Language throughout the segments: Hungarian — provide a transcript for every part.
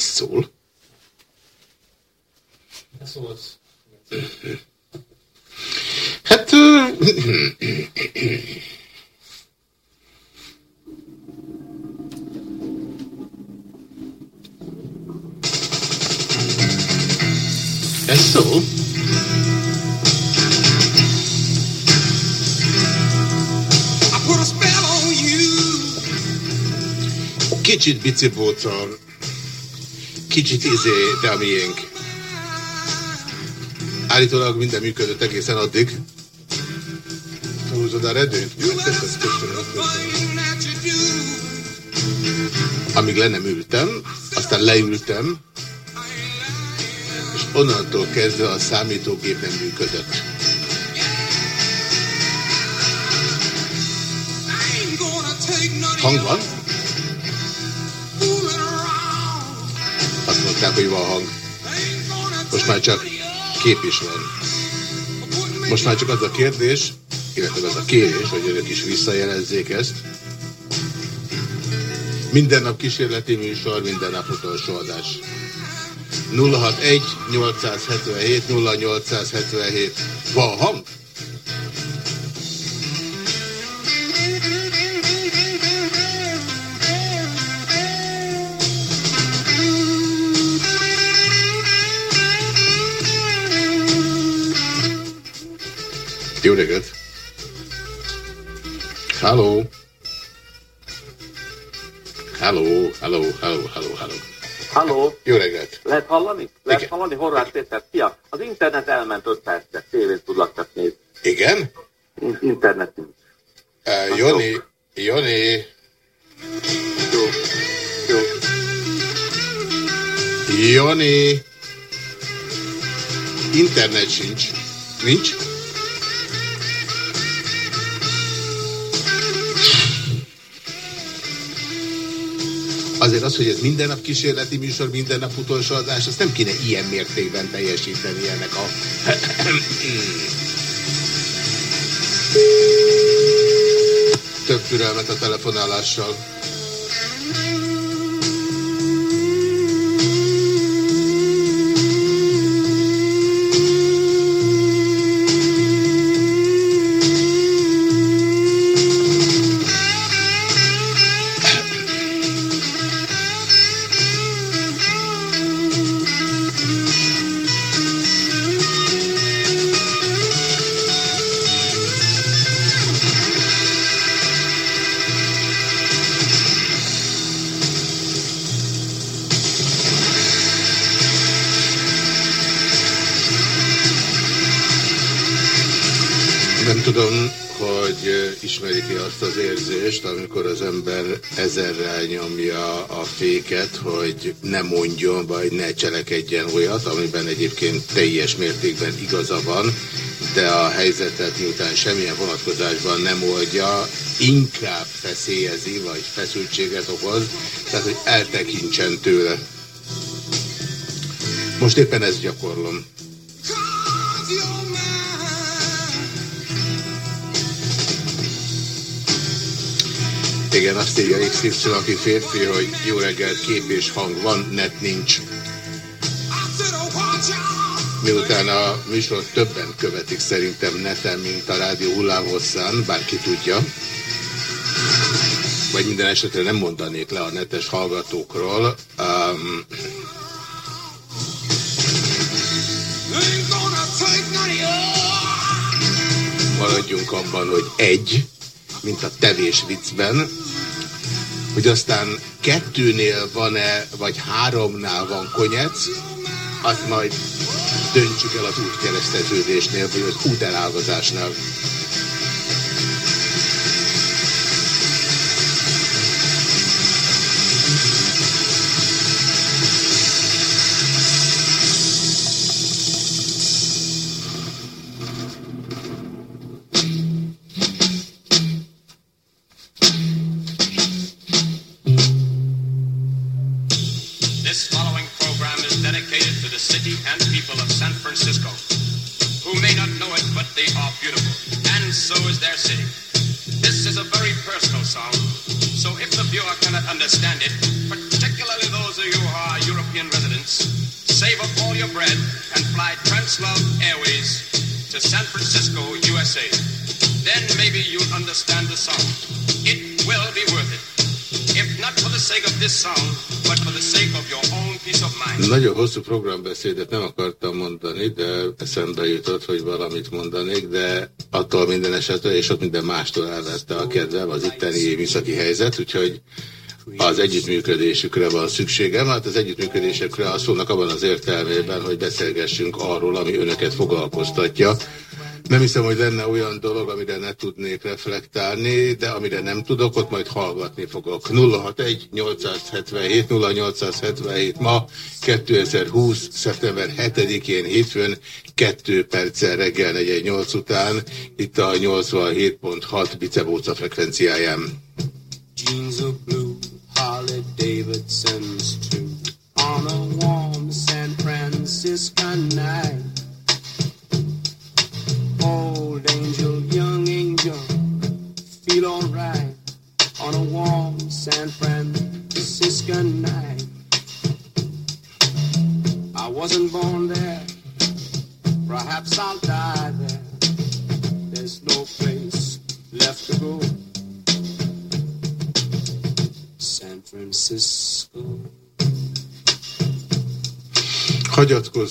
Ez szól? Ez szólsz. Hát... Ez szól? Kicsit bicibócol, kicsit izé, de a miénk. Állítólag minden működött egészen addig. Húzod a redőt? Megteszed, köszönöm. Amíg le nem ültem, aztán leültem, és onnantól kezdve a számítógép nem működött. Hang van? Azt mondták, hogy van hang. Most már csak kép is van. Most már csak az a kérdés, illetve az a kérés, hogy önök is visszajelezzék ezt. Minden nap kísérleti műsor, minden nap utolsó adás. 061 877 0877. Van hang? Jó reggelt! Hello! Hello, hello, hello, hello, hello. Halló, Jó reggelt! lehet hallani? Lehet Igen. hallani? Horváth Péter, szia! Az internet elment 5 percet, tévét tudlak csak nézni. Igen? In- Internet nincs. Uh, Joni, Joni, Jó, jó. Joni, internet sincs. Nincs? Minden nap kísérleti műsor, minden nap utolsó adás, azt nem kéne ilyen mértékben teljesíteni ennek a... Több türelmet a telefonálással. Tudom, hogy ismerik-e azt az érzést, amikor az ember ezerrel nyomja a féket, hogy ne mondjon, vagy ne cselekedjen olyat, amiben egyébként teljes mértékben igaza van, de a helyzetet miután semmilyen vonatkozásban nem oldja, inkább feszélyezi, vagy feszültséget okoz, tehát hogy eltekintsen tőle. Most éppen ezt gyakorlom. Igen, azt írja XY, aki férfi, hogy jó reggelt, kép és hang van, net nincs. Miután a műsor többen követik szerintem neten, mint a rádió hullámhosszán, bárki tudja. Vagy minden esetre nem mondanék le a netes hallgatókról. Um, maradjunk abban, hogy egy, mint a tevés viccben, hogy aztán kettőnél van-e, vagy háromnál van konyec, azt majd döntsük el az útkereszteződésnél, vagy az útelágazásnál. Francisco, USA. Then maybe you'll understand the song. It will be worth it. If not for the sake of this song, but for the sake of your own peace of mind. Nagyon hosszú programbeszédet nem akartam mondani, de eszembe jutott, hogy valamit mondanék, de attól minden esetre, és ott minden mástól elvette a kedvem az itteni műszaki helyzet, úgyhogy az együttműködésükre van szükségem. Hát az együttműködésekre azt szólnak abban az értelmében, hogy beszélgessünk arról, ami önöket foglalkoztatja. Nem hiszem, hogy lenne olyan dolog, amire ne tudnék reflektálni, de amire nem tudok, ott majd hallgatni fogok. 061 877 0877 ma 2020. szeptember 7-én hétfőn 2 perccel reggel 48 után itt a 87.6 bicebóca frekvenciáján. Jeans of blue, Harley Davidson's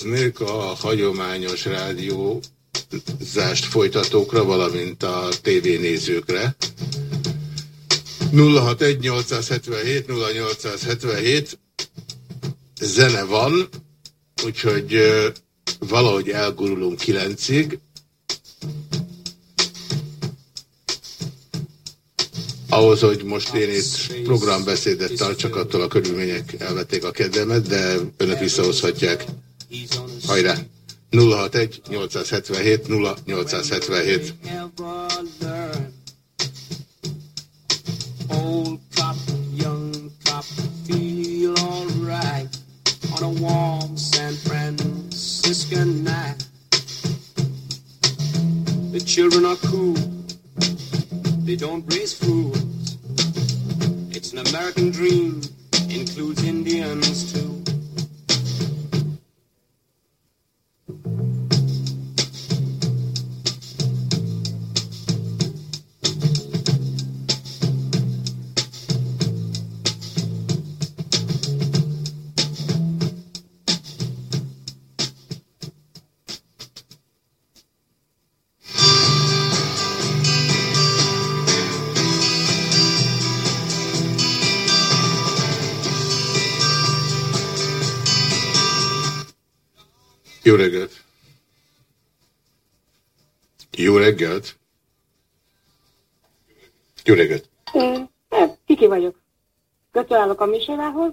Hagyatkoznék a hagyományos rádió zást folytatókra, valamint a tévénézőkre. 061 877 0877 zene van, úgyhogy valahogy elgurulunk kilencig. Ahhoz, hogy most én itt programbeszédet tartsak, attól a körülmények elvették a kedvemet, de önök visszahozhatják. Hajrá! 061 877 0877. Old cop, young cop, feel alright on a warm San Francisco night. The children are cool, they don't raise fools. It's an American dream, includes Indians too. Jó reggelt! Jó reggelt! Jó reggelt! Hát, Kiki vagyok. Gratulálok a misévához.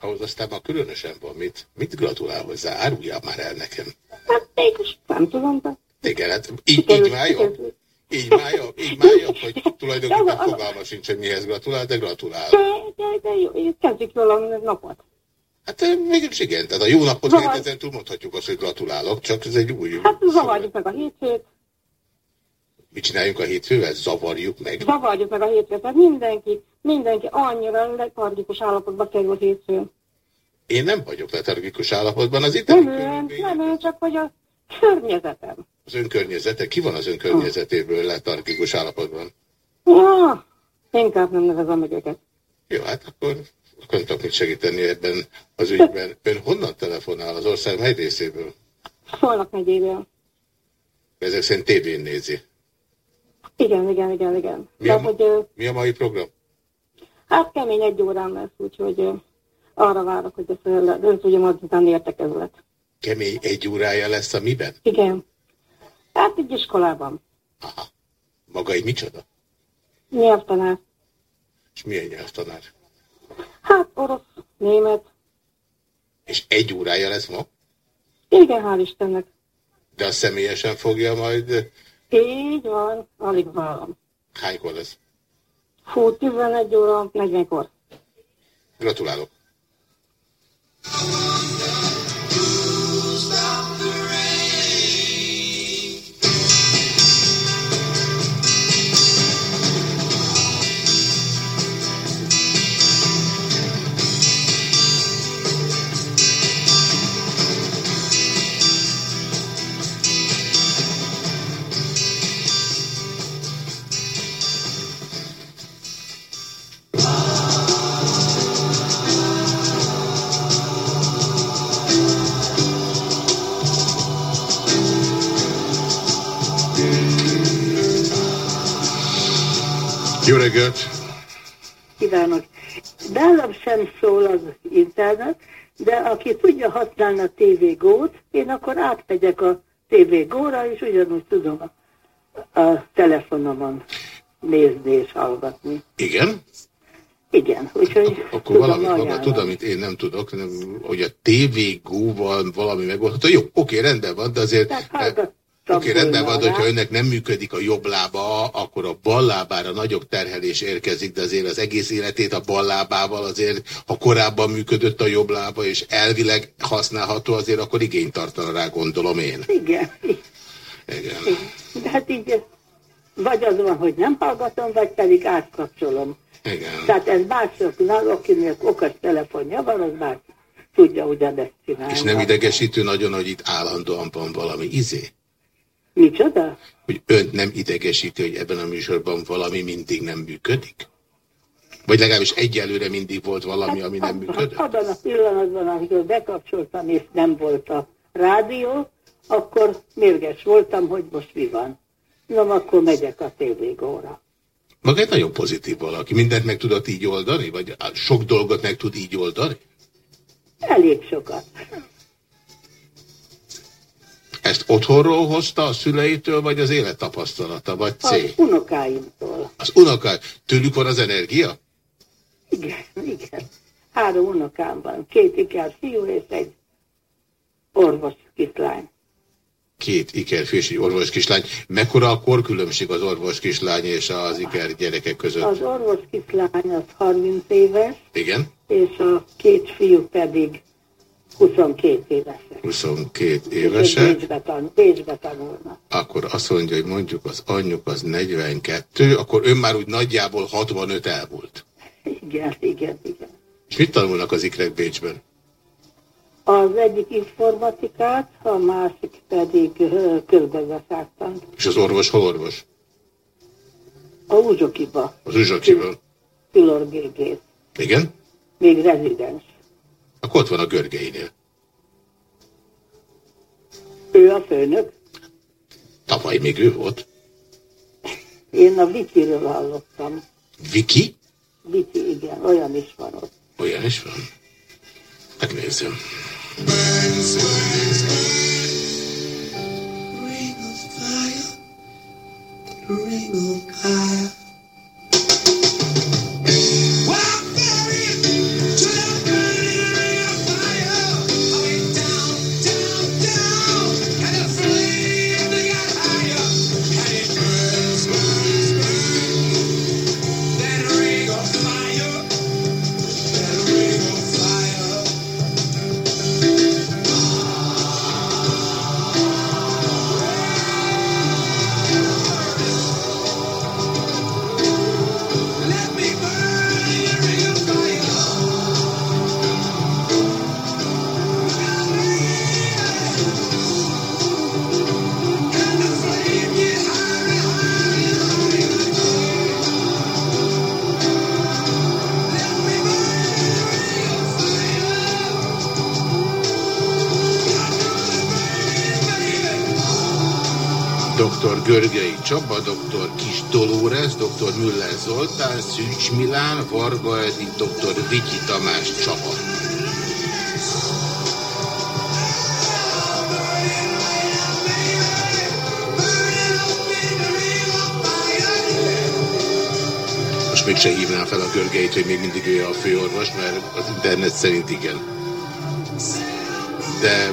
Ahhoz aztán ma különösen van mit. Mit gratulál hozzá? Árulja már el nekem. Hát mégis nem tudom, de... Igen, hát így, így már jobb. Így már jobb, így már jobb, hogy tulajdonképpen fogalma sincs, hogy mihez gratulál, de gratulál. De, de, de jó, kezdjük jól a napot. Hát mégis igen, tehát a jó napot Zavar... ezen túl mondhatjuk azt, hogy gratulálok, csak ez egy új... Hát zavarjuk meg a hétfőt. Mit csináljunk a hétfővel? Zavarjuk meg? Zavarjuk meg a hétfőt, tehát mindenki, mindenki annyira letargikus állapotba kerül hétfőn. Én nem vagyok letargikus állapotban, az itt... Nem, nem, nem, csak hogy a környezetem. Az ön környezete? Ki van az ön környezetéből letargikus állapotban? Ja, inkább nem nevezem meg őket. Jó, hát akkor tudok mit segíteni ebben az ügyben. Ön honnan telefonál az ország mely részéből? Holnap megyéből. Ezek szerint tévén nézi. Igen, igen, igen, igen. Mi, a, hogy, mi a mai program? Hát kemény egy órán lesz, úgyhogy arra várok, hogy ezt el tudjam azután értekezlet. Kemény egy órája lesz a miben? Igen. Hát egy iskolában. Aha. Maga egy micsoda? Nyelvtanár. És milyen nyelvtanár? Hát orosz, német. És egy órája lesz ma? Igen, hál' Istennek. De a személyesen fogja majd... Így van, alig várom. Hánykor lesz? Fú, 11 óra, 40-kor. Gratulálok. Reggelt! Kívánok! Nálam sem szól az internet, de aki tudja használni a TV Go-t, én akkor átmegyek a TV Go-ra, és ugyanúgy tudom a, a telefonomon nézni és hallgatni. Igen? Igen, úgyhogy Akkor valamit maga tud, amit én nem tudok, nem, hogy a TV Go-val valami megoldható. Jó, oké, rendben van, de azért... Oké, okay, rendben van, hogyha önnek nem működik a jobb lába, akkor a bal lábára nagyobb terhelés érkezik, de azért az egész életét a bal lábával azért, ha korábban működött a jobb lába, és elvileg használható, azért akkor igényt tartana rá, gondolom én. Igen. Igen. De hát így, vagy az van, hogy nem hallgatom, vagy pedig átkapcsolom. Igen. Tehát ez másoknak, akinek okos telefonja van, az már tudja ugyanezt csinálni. És nem idegesítő nagyon, hogy itt állandóan van valami izé? Micsoda? Hogy önt nem idegesíti, hogy ebben a műsorban valami mindig nem működik? Vagy legalábbis egyelőre mindig volt valami, hát, ami nem működött? Abban a pillanatban, amikor bekapcsoltam, és nem volt a rádió, akkor mérges voltam, hogy most mi van. Na, akkor megyek a tévégóra. Maga egy nagyon pozitív valaki. Mindent meg tudott így oldani? Vagy sok dolgot meg tud így oldani? Elég sokat. Ezt otthonról hozta a szüleitől, vagy az élettapasztalata, vagy C? Az unokáimtól. Az unokáim. Tőlük van az energia? Igen, igen. Három unokám van. Két iker fiú és egy orvos kislány. Két iker fiú és egy orvos kislány. Mekkora a korkülönbség az orvos kislány és az iker gyerekek között? Az orvos kislány az 30 éves. Igen? És a két fiú pedig 22 évesek. 22 évesek. Bécsbe, tan Bécsbe tanulnak. Akkor azt mondja, hogy mondjuk az anyjuk az 42, akkor ön már úgy nagyjából 65 elmúlt. Igen, igen, igen. És mit tanulnak az ikrek Bécsben? Az egyik informatikát, a másik pedig közgazdaságtan. És az orvos hol orvos? A Uzsokiba. Az Uzsokiba. Külor Gégész. Igen? Még rezidens. Akkor ott van a Görgeinél. Ő a főnök? Tavaly még ő volt. Én a Vikiről hallottam. Viki? Viki, igen, olyan is van ott. Olyan is van? Megnézem. Ring of fire, ring of fire. Csaba, dr. Kis Dolores, dr. Müller Zoltán, Szűcs Milán, Varga Edith, dr. Viki Tamás Csaba. Most még se hívnám fel a Görgeit, hogy még mindig ő a főorvos, mert az internet szerint igen. De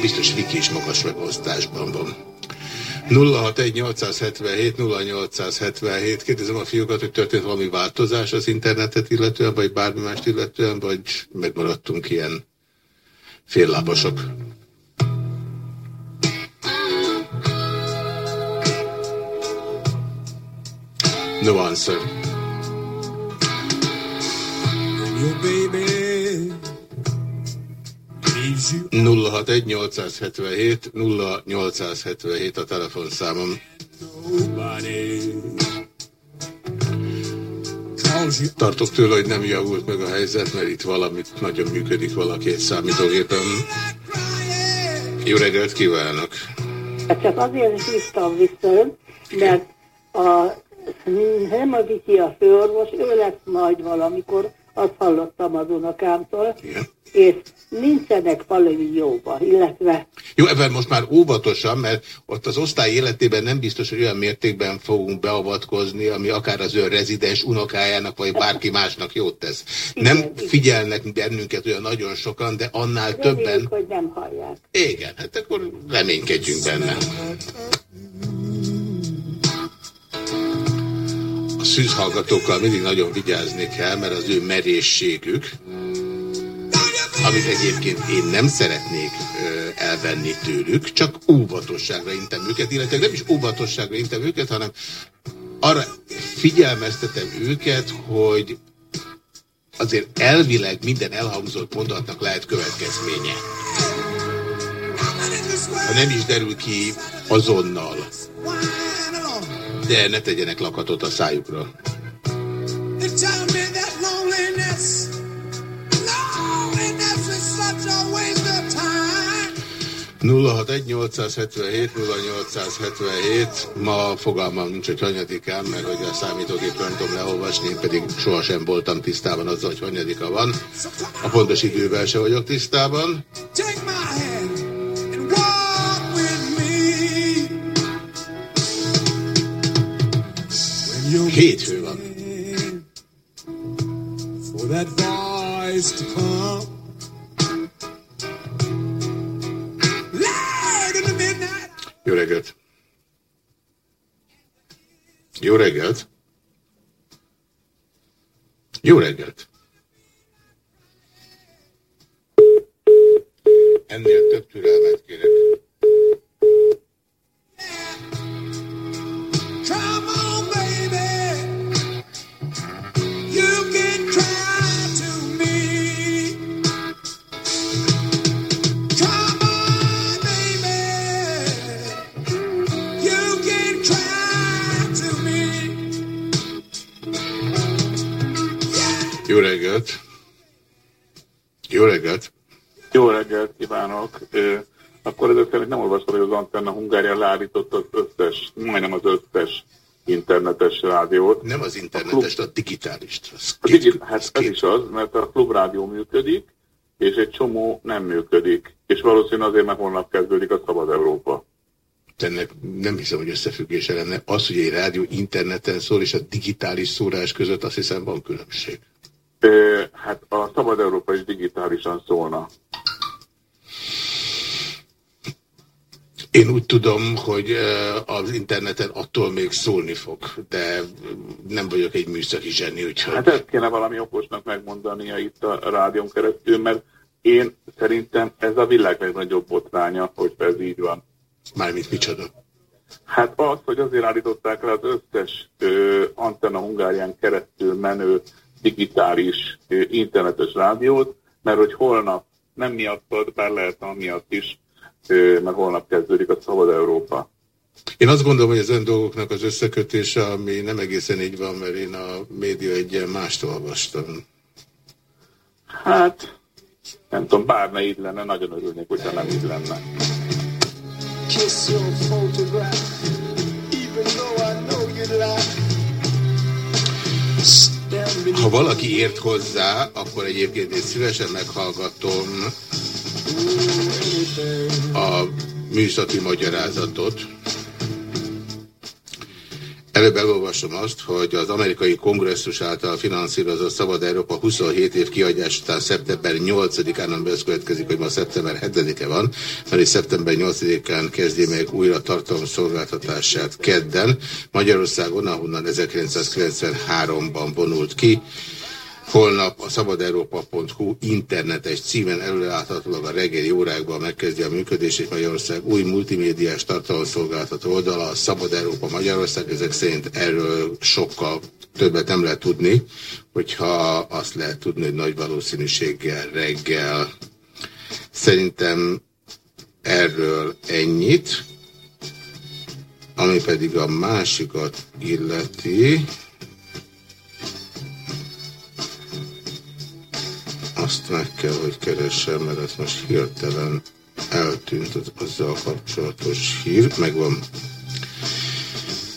biztos Viki is magas megosztásban van. 061-877, 0877. Kérdezem a fiúkat, hogy történt valami változás az internetet illetően, vagy bármi mást illetően, vagy megmaradtunk ilyen féllábasok. No answer. Your baby 061-877 0877 a telefonszámom. Tartok tőle, hogy nem javult meg a helyzet, mert itt valamit nagyon működik valaki egy számítógépen. Jó reggelt kívánok! Hát csak azért is hívtam vissza, mert a nem a főorvos, ő lesz majd valamikor, azt hallottam az unokámtól, Igen. és nincsenek valami jóba, illetve Jó, ebben most már óvatosan, mert ott az osztály életében nem biztos, hogy olyan mértékben fogunk beavatkozni, ami akár az ön rezidens unokájának, vagy bárki másnak jót tesz. Nem Igen, figyelnek bennünket olyan nagyon sokan, de annál többen... reméljük, hogy nem hallják. Igen, hát akkor reménykedjünk benne. A szűzhallgatókkal mindig nagyon vigyázni kell, mert az ő merészségük, amit egyébként én nem szeretnék elvenni tőlük, csak óvatosságra intem őket, illetve nem is óvatosságra intem őket, hanem arra figyelmeztetem őket, hogy azért elvileg minden elhangzott mondatnak lehet következménye. Ha nem is derül ki azonnal, de ne tegyenek lakatot a szájukra. 061 0877 ma fogalmam nincs, hogy hanyadikán, mert hogy a számítógép nem tudom leolvasni, én pedig sohasem voltam tisztában azzal, hogy hanyadika van. A pontos idővel se vagyok tisztában. Hétfő van. For that voice to come. Jó reggelt! Jó reggelt! Jó reggelt! Ennél több türelmet kérek. Come on, Jó reggelt! Jó reggelt! Jó reggelt kívánok! Akkor ezek szerint nem olvastad, hogy az Antenna Hungária leállította az összes, majdnem az összes internetes rádiót. Nem az internetes, a. Az A két- digi- hát az ez két- is az, mert a klubrádió működik, és egy csomó nem működik. És valószínűleg azért, mert holnap kezdődik a Szabad Európa. ennek nem hiszem, hogy összefüggése lenne. Az, hogy egy rádió interneten szól, és a digitális szórás között azt hiszem van különbség. Hát a Szabad Európa is digitálisan szólna. Én úgy tudom, hogy az interneten attól még szólni fog, de nem vagyok egy műszaki zseni, úgyhogy... Hát ezt kéne valami okosnak megmondania itt a rádión keresztül, mert én szerintem ez a világ legnagyobb botránya, hogy ez így van. Mármint micsoda. Hát az, hogy azért állították le az összes ö, Antenna Hungárián keresztül menő digitális internetes rádiót, mert hogy holnap nem miattad, bár lehet amiatt is, mert holnap kezdődik a Szabad Európa. Én azt gondolom, hogy az ön dolgoknak az összekötése, ami nem egészen így van, mert én a média egyen mást olvastam. Hát, nem tudom, bár ne így lenne, nagyon örülnék, hogyha nem így lenne. Kiss your photograph, even though I know you lie. Ha valaki ért hozzá, akkor egyébként én szívesen meghallgatom a műszaki magyarázatot. Előbb elolvasom azt, hogy az amerikai kongresszus által finanszírozott Szabad Európa 27 év kiadás után szeptember 8-án, amiben ez következik, hogy ma szeptember 7-e van, mert is szeptember 8-án kezdi meg újra tartalomszolgáltatását kedden. Magyarországon, ahonnan 1993-ban vonult ki, Holnap a szabadeurópa.hu internetes címen előreláthatólag a reggeli órákban megkezdi a működését Magyarország új multimédiás tartalomszolgáltató oldala, a Szabad Európa Magyarország. Ezek szerint erről sokkal többet nem lehet tudni, hogyha azt lehet tudni, hogy nagy valószínűséggel reggel. Szerintem erről ennyit, ami pedig a másikat illeti. Azt meg kell, hogy keressem, mert ez most hirtelen eltűnt az azzal kapcsolatos hír. Megvan.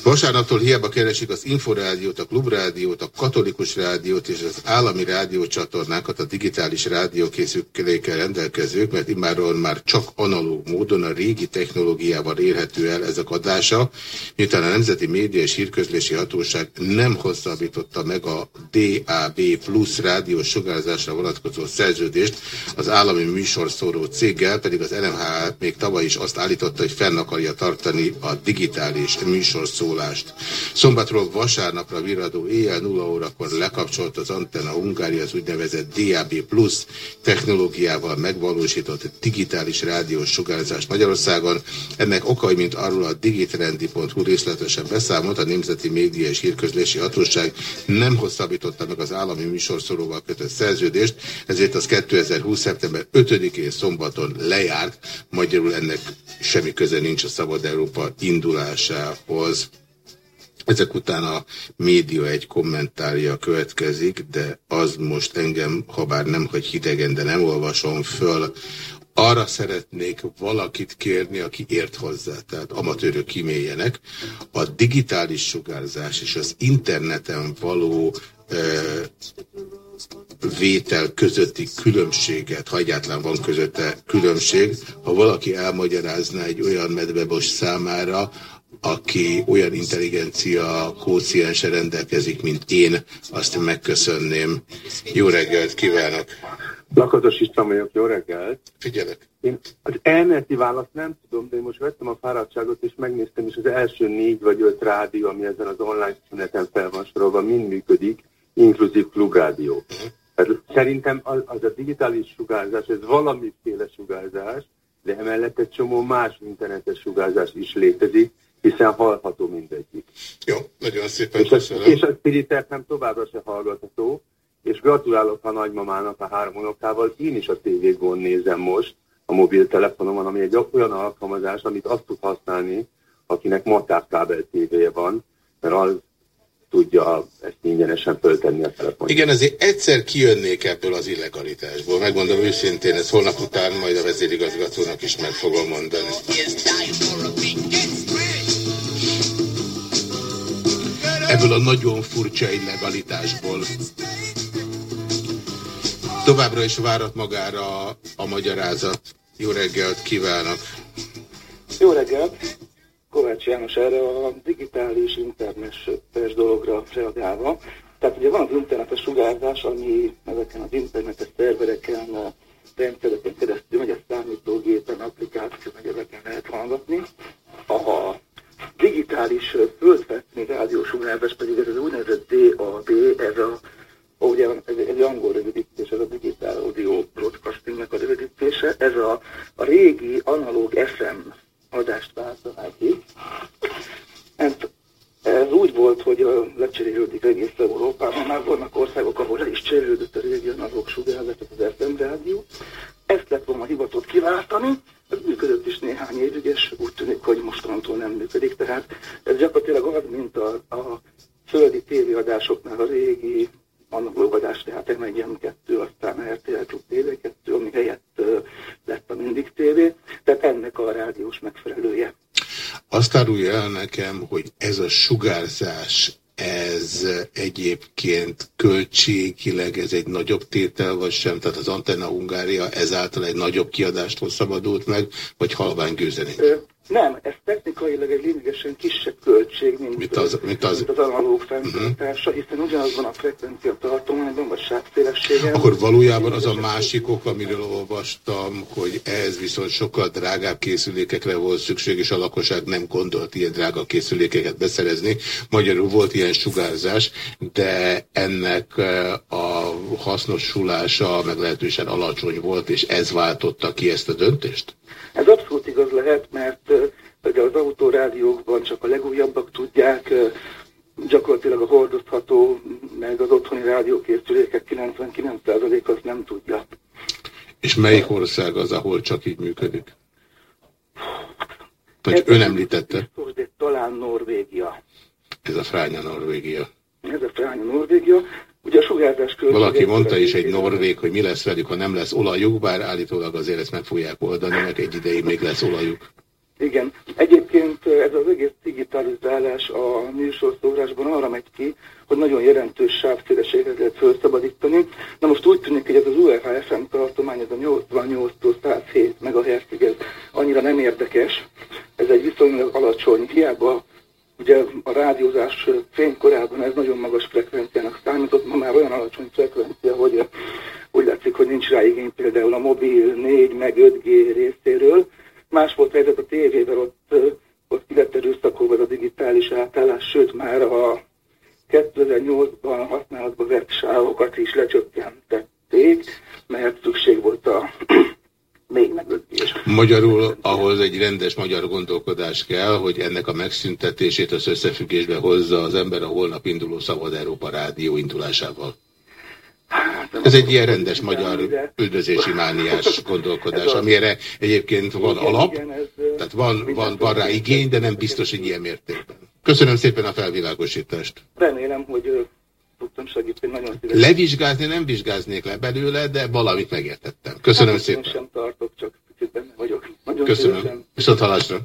Vasárnaptól hiába keresik az Inforádiót, a Klubrádiót, a Katolikus Rádiót és az állami rádiócsatornákat a digitális rádiókészülékkel rendelkezők, mert immáron már csak analóg módon a régi technológiával érhető el ezek adása, miután a Nemzeti Média és Hírközlési Hatóság nem hosszabbította meg a DAB Plus rádiós sugárzásra vonatkozó szerződést az állami műsorszóró céggel, pedig az NMH még tavaly is azt állította, hogy fenn akarja tartani a digitális műsorszólást. Szombatról vasárnapra viradó éjjel 0 órakor lekapcsolt az Antenna Hungária az úgynevezett DAB Plus technológiával megvalósított digitális rádiós sugárzás Magyarországon. Ennek okai, mint arról a digitrendi.hu részletesen beszámolt, a Nemzeti Média és Hírközlési Hatóság nem hosszabbította meg az állami műsorszóróval kötött szerződést, ezért az 2020. szeptember 5-én szombaton lejárt, magyarul ennek semmi köze nincs a Szabad Európa indulásához. Ezek után a média egy kommentárja következik, de az most engem, ha bár nem hogy hidegen, de nem olvasom föl, arra szeretnék valakit kérni, aki ért hozzá, tehát amatőrök kiméljenek. A digitális sugárzás és az interneten való e, vétel közötti különbséget, ha egyáltalán van közötte különbség, ha valaki elmagyarázna egy olyan medvebos számára, aki olyan intelligencia kóciense rendelkezik, mint én, azt megköszönném. Jó reggelt kívánok! Lakatos István vagyok, jó reggelt! Figyelek! Én az elméleti választ nem tudom, de én most vettem a fáradtságot, és megnéztem, és az első négy vagy öt rádió, ami ezen az online szüneten fel van sorolva, mind működik, inkluzív klubrádió. Hát szerintem az, az a digitális sugárzás, ez valamiféle sugárzás, de emellett egy csomó más internetes sugárzás is létezik, hiszen hallható mindegyik. Jó, nagyon szépen és köszönöm. A, és a Spiritert nem továbbra se hallgatható, és gratulálok a nagymamának a három unokával. Én is a tévégón nézem most a mobiltelefonomon, ami egy olyan alkalmazás, amit azt tud használni, akinek matávkábel tévéje van, mert az tudja ezt ingyenesen föltenni a telefonja. Igen, azért egyszer kijönnék ebből az illegalitásból. Megmondom őszintén, ez holnap után majd a vezérigazgatónak is meg fogom mondani. Ebből a nagyon furcsa illegalitásból. Továbbra is várat magára a magyarázat. Jó reggelt kívánok! Jó reggelt! Kovács János erre a digitális internetes dologra reagálva. Tehát ugye van az internetes sugárzás, ami ezeken az internetes szervereken, a rendszereken keresztül megy a számítógépen, applikáció, meg ezeken lehet hallgatni. A digitális földfestmény rádiósugárzás pedig ez az úgynevezett DAB, ez a ugye ez egy angol rövidítés, ez a Digital Audio Broadcastingnek a rövidítése, ez a, a régi analóg FM adást váltaná ki. Ez, ez úgy volt, hogy lecserélődik egész Európában, már vannak országok, ahol le is cserélődött a régi analóg sugárzás, az FM rádió. Ezt lett volna hivatott kiváltani, ez működött is néhány évig, és úgy tűnik, hogy mostantól nem működik. Tehát ez gyakorlatilag az, mint a, a földi tévéadásoknál a régi analóg adás, tehát M1-M2, aztán a RTL Klub TV2, ami helyett uh, lett a Mindig TV, tehát ennek a rádiós megfelelője. Azt árulja el nekem, hogy ez a sugárzás, ez egyébként költségileg ez egy nagyobb tétel, vagy sem? Tehát az Antenna Hungária ezáltal egy nagyobb kiadást szabadult meg, vagy halvány gőzenék? Nem, ez technikailag egy lényegesen kisebb költség, mint, mint az, mint az, mint az analóg fenntartása, uh-huh. hiszen ugyanazban a frekvencia tartományban, vagy sávszélességen. Akkor valójában az a másik ok, amiről olvastam, hogy ez viszont sokkal drágább készülékekre volt szükség, és a lakosság nem gondolt ilyen drága készülékeket beszerezni. Magyarul volt ilyen sugárzás, de ennek eh, a hasznosulása meglehetősen alacsony volt, és ez váltotta ki ezt a döntést? Ez abszolút igaz lehet, mert az autórádiókban csak a legújabbak tudják, gyakorlatilag a hordozható, meg az otthoni rádiókészülékek 99% azt nem tudja. És melyik ország az, ahol csak így működik? Vagy ön említette? Biztos, de talán Norvégia. Ez a fránya Norvégia. Ez a fránya Norvégia. Ugye a sugárzás Valaki mondta is egy norvég, hogy mi lesz velük, ha nem lesz olajuk, bár állítólag azért ezt meg fogják oldani, mert egy ideig még lesz olajuk. Igen. Egyébként ez az egész digitalizálás a műsorszórásban arra megy ki, hogy nagyon jelentős sávszélességet lehet felszabadítani. Na most úgy tűnik, hogy ez az UFH-FM tartomány, ez a 88-tól 107 MHz-ig, ez annyira nem érdekes. Ez egy viszonylag alacsony, hiába ugye a rádiózás fénykorában ez nagyon magas frekvenciának számított, ma már olyan alacsony frekvencia, hogy úgy látszik, hogy nincs rá igény például a mobil 4 meg 5G részéről. Más volt helyzet a tévével, ott, ott kivett erőszakolva a digitális átállás, sőt már a 2008-ban használatba vett sávokat is lecsökkentették, mert szükség volt a még meg Magyarul ahhoz egy rendes magyar gondolkodás kell, hogy ennek a megszüntetését az összefüggésbe hozza az ember a holnap induló Szabad Európa Rádió indulásával. Ez egy ilyen rendes magyar üldözési mániás gondolkodás, amire egyébként van alap, tehát van, van, van rá igény, de nem biztos, hogy ilyen mértékben. Köszönöm szépen a felvilágosítást. Remélem, hogy tudtam segíteni, nagyon szívesen. Levizsgázni nem vizsgáznék le belőle, de valamit megértettem. Köszönöm hát, szépen. sem tartok, csak kicsit benne vagyok. Nagyon Köszönöm. Viszont halásra.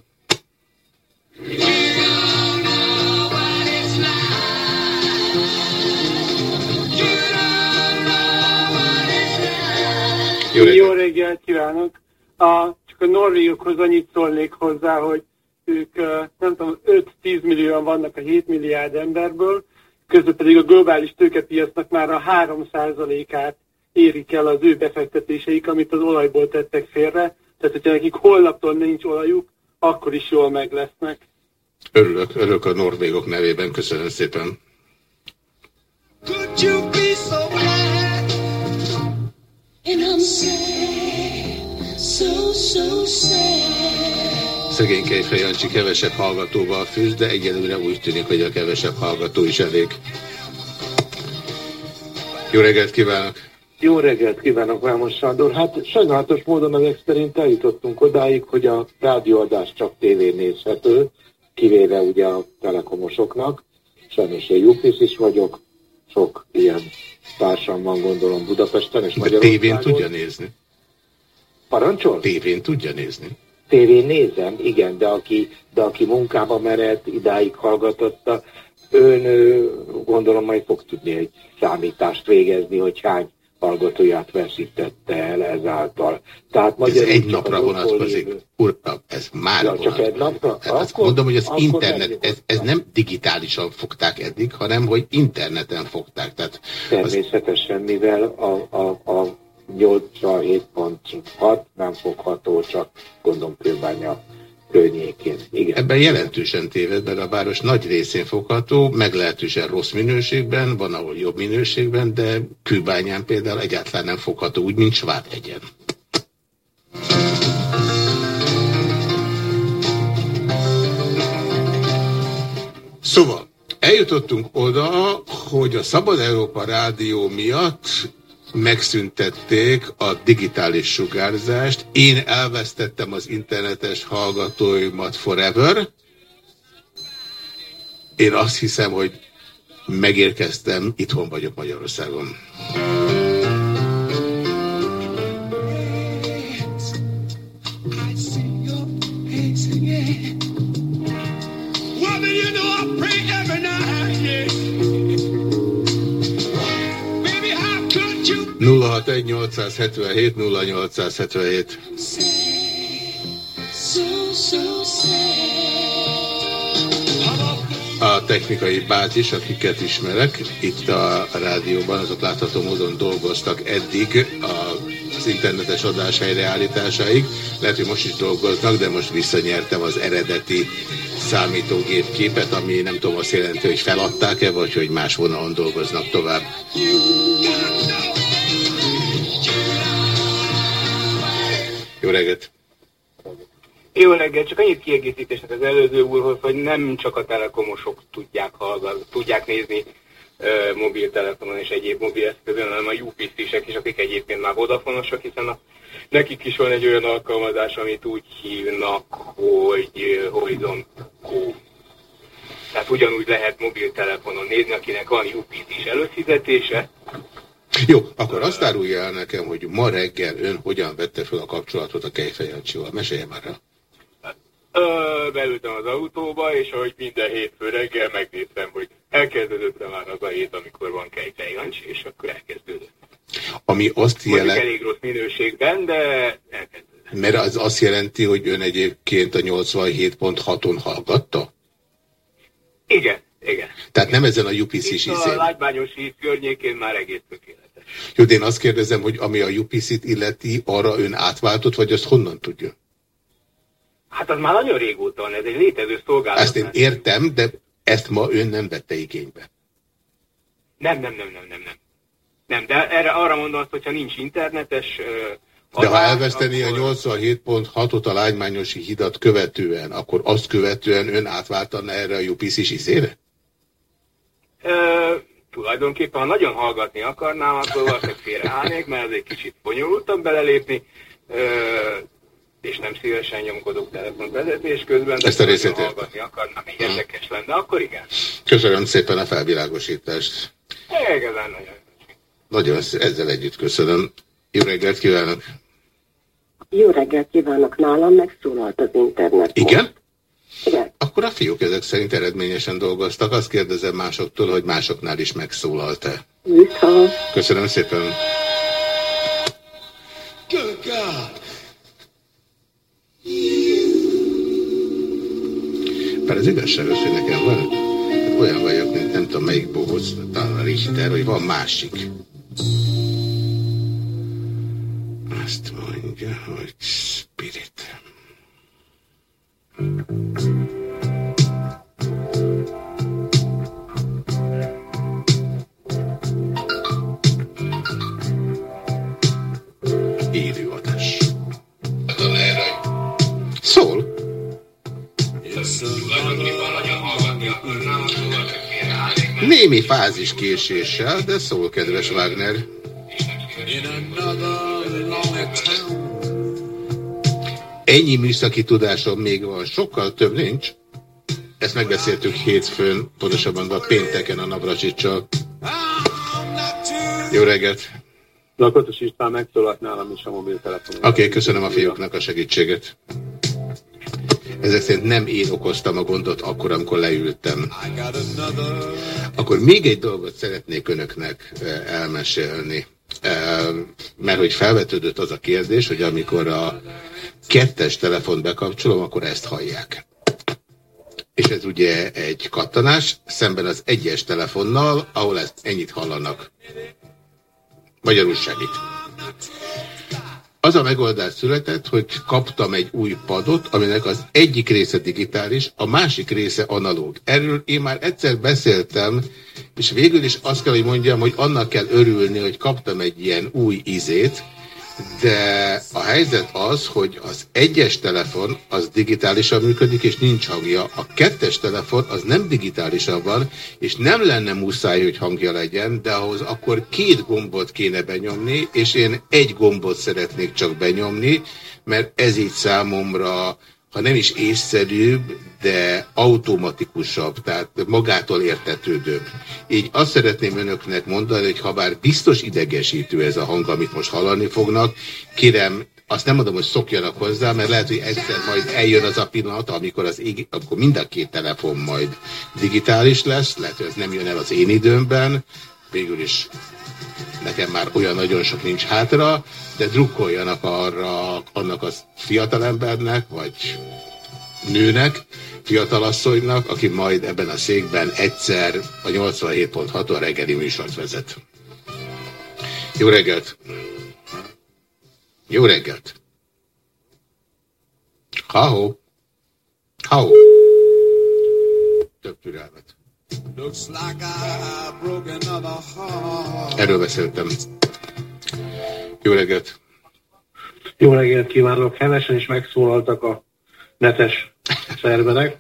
Reggelt, kívánok! A, csak a norvégokhoz annyit szólnék hozzá, hogy ők nem tudom, 5-10 millióan vannak a 7 milliárd emberből, közben pedig a globális tőkepiacnak már a 3%-át érik el az ő befektetéseik, amit az olajból tettek félre. Tehát, hogyha nekik holnaptól nincs olajuk, akkor is jól meg lesznek. Örülök, örülök a norvégok nevében, köszönöm szépen. Could you be so Szegény Kejfej Jancsi kevesebb hallgatóval fűz, de egyelőre úgy tűnik, hogy a kevesebb hallgató is elég. Jó reggelt kívánok! Jó reggelt kívánok, Vámos Sándor. Hát sajnálatos módon ezek szerint eljutottunk odáig, hogy a rádióadás csak tévén nézhető, kivéve ugye a telekomosoknak. Sajnos én UPC is vagyok, sok ilyen társam van gondolom Budapesten és Magyarországon. tévén tudja nézni? Parancsol? Tévén tudja nézni tévén nézem, igen, de aki, de aki munkába merett, idáig hallgatotta, ön gondolom majd fog tudni egy számítást végezni, hogy hány hallgatóját veszítette el ezáltal. Tehát ez egy napra vonatkozik. Uram, ez már ja, csak egy napra? Hát akkor, mondom, hogy az internet, ez, ez nem digitálisan fogták eddig, hanem hogy interneten fogták. Tehát Természetesen, az... mivel a, a, a 87.6 nem fogható, csak gondolom kőbánya környékén. Igen. Ebben jelentősen téved, mert a város nagy részén fogható, meglehetősen rossz minőségben, van ahol jobb minőségben, de kőbányán például egyáltalán nem fogható, úgy, mint egyen. Szóval, eljutottunk oda, hogy a Szabad Európa Rádió miatt megszüntették a digitális sugárzást, én elvesztettem az internetes hallgatóimat forever. Én azt hiszem, hogy megérkeztem, itthon vagyok Magyarországon. 061 877 0877 a technikai bázis, akiket ismerek, itt a rádióban, azok látható módon dolgoztak eddig az internetes adás helyreállításáig. Lehet, hogy most is dolgoznak, de most visszanyertem az eredeti számítógép képet, ami nem tudom azt jelenti, hogy feladták-e, vagy hogy más vonalon dolgoznak tovább. Jó reggelt! Jó reggelt, csak annyit kiegészítések az előző úrhoz, hogy nem csak a telekomosok tudják hallgatni, tudják nézni uh, mobiltelefonon és egyéb mobileszközön, hanem a UPC-sek is, akik egyébként már vodafonosok, hiszen a, nekik is van egy olyan alkalmazás, amit úgy hívnak, hogy uh, Horizon Go. Tehát ugyanúgy lehet mobiltelefonon nézni, akinek van UPC-s előfizetése, jó, akkor azt árulja el nekem, hogy ma reggel ön hogyan vette fel a kapcsolatot a Kejfejancsival. Mesélje már el. Ö, beültem az autóba, és ahogy minden hétfő reggel megnéztem, hogy elkezdődött már az a hét, amikor van Kejfej Jancsi, és akkor elkezdődött. Ami azt Mondjuk jelenti, elég rossz minőségben, de elkezdődött. mert az azt jelenti, hogy ön egyébként a 87.6-on hallgatta? Igen, igen. Tehát nem ezen a UPC-s Itt a izén. lágymányos híd környékén már egész tökéletes. Jó, én azt kérdezem, hogy ami a UPC-t illeti, arra ön átváltott, vagy azt honnan tudja? Hát az már nagyon régóta van, ez egy létező szolgálat. Ezt én értem, de ezt ma ön nem vette igénybe. Nem, nem, nem, nem, nem, nem. Nem, de erre arra mondom azt, hogyha nincs internetes De ha elveszteni a 87.6-ot a lágymányosi hidat követően, akkor azt követően ön átváltana erre a UPC-s izére? Ö, tulajdonképpen, ha nagyon hallgatni akarnám, akkor valószínűleg félreállnék, mert ez egy kicsit bonyolultabb belelépni, ö, és nem szívesen nyomkodok telefonvezetés közben, de Ezt a részét hallgatni akarnám, még érdekes lenne, akkor igen. Köszönöm szépen a felvilágosítást. Igazán nagyon. Nagyon ezzel együtt köszönöm. Jó reggelt kívánok! Jó reggelt kívánok, nálam megszólalt az internet. Igen? Igen. Akkor a fiúk ezek szerint eredményesen dolgoztak. Azt kérdezem másoktól, hogy másoknál is megszólalt-e. Köszönöm szépen. Good God. Bár az igazságos, hogy nekem van, olyan vagyok, mint nem tudom melyik bohóc, talán a Richter, hogy van másik. Azt mondja, hogy spirit. Némi fázis késéssel, de szól, kedves Wagner. In another Ennyi műszaki tudásom még van, sokkal több nincs. Ezt megbeszéltük hétfőn, pontosabban a pénteken a Navracsicsal. Jó reggelt! Lakatos István megszólalt nálam is a mobiltelefonon. Oké, okay, köszönöm a fiúknak a segítséget. Ezek szerint nem én okoztam a gondot akkor, amikor leültem. Akkor még egy dolgot szeretnék önöknek eh, elmesélni. Eh, Mert hogy felvetődött az a kérdés, hogy amikor a kettes telefont bekapcsolom, akkor ezt hallják. És ez ugye egy kattanás, szemben az egyes telefonnal, ahol ezt ennyit hallanak. Magyarul semmit. Az a megoldás született, hogy kaptam egy új padot, aminek az egyik része digitális, a másik része analóg. Erről én már egyszer beszéltem, és végül is azt kell, hogy mondjam, hogy annak kell örülni, hogy kaptam egy ilyen új izét, de a helyzet az, hogy az egyes telefon az digitálisan működik, és nincs hangja. A kettes telefon az nem digitálisan van, és nem lenne muszáj, hogy hangja legyen, de ahhoz akkor két gombot kéne benyomni, és én egy gombot szeretnék csak benyomni, mert ez így számomra, ha nem is észszerűbb, de automatikusabb, tehát magától értetődőbb. Így azt szeretném önöknek mondani, hogy ha bár biztos idegesítő ez a hang, amit most hallani fognak, kérem, azt nem mondom, hogy szokjanak hozzá, mert lehet, hogy egyszer majd eljön az a pillanat, amikor, az amikor mind a két telefon majd digitális lesz, lehet, hogy ez nem jön el az én időmben, végül is nekem már olyan nagyon sok nincs hátra, de drukkoljanak arra, annak az fiatalembernek, vagy nőnek, fiatalasszonynak, aki majd ebben a székben egyszer a 87.6-on reggeli műsort vezet. Jó reggelt! Jó reggelt! Ha-ho! Ha-ho! Több türelmet. Erről beszéltem. Jó reggelt! Jó reggelt kívánok! Hevesen is megszólaltak a netes szerverek.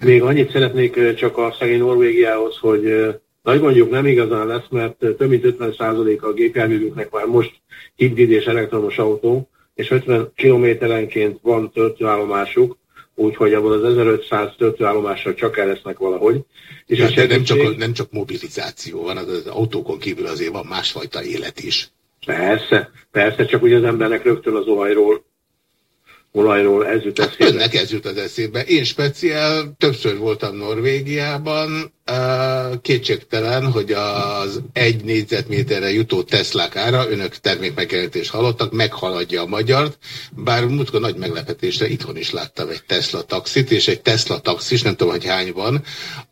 Még annyit szeretnék ö, csak a szegény Norvégiához, hogy ö, nagy gondjuk nem igazán lesz, mert ö, több mint 50%-a a gépjárművüknek már most hibrid és elektromos autó, és 50 kilométerenként van töltőállomásuk, úgyhogy abból az 1500 töltőállomással csak el lesznek valahogy. És Ja, a de nem, csak, segítség- nem csak mobilizáció van, az, az autókon kívül azért van másfajta élet is. Persze, persze, csak ugye az embernek rögtön az olajról olajról ez jut eszébe. Önnek ez jut az eszébe. Én speciál többször voltam Norvégiában, kétségtelen, hogy az egy négyzetméterre jutó Teslák ára, önök termékmegjelenítést hallottak, meghaladja a magyart, bár múltkor nagy meglepetésre itthon is láttam egy Tesla taxit, és egy Tesla taxis, nem tudom, hogy hány van.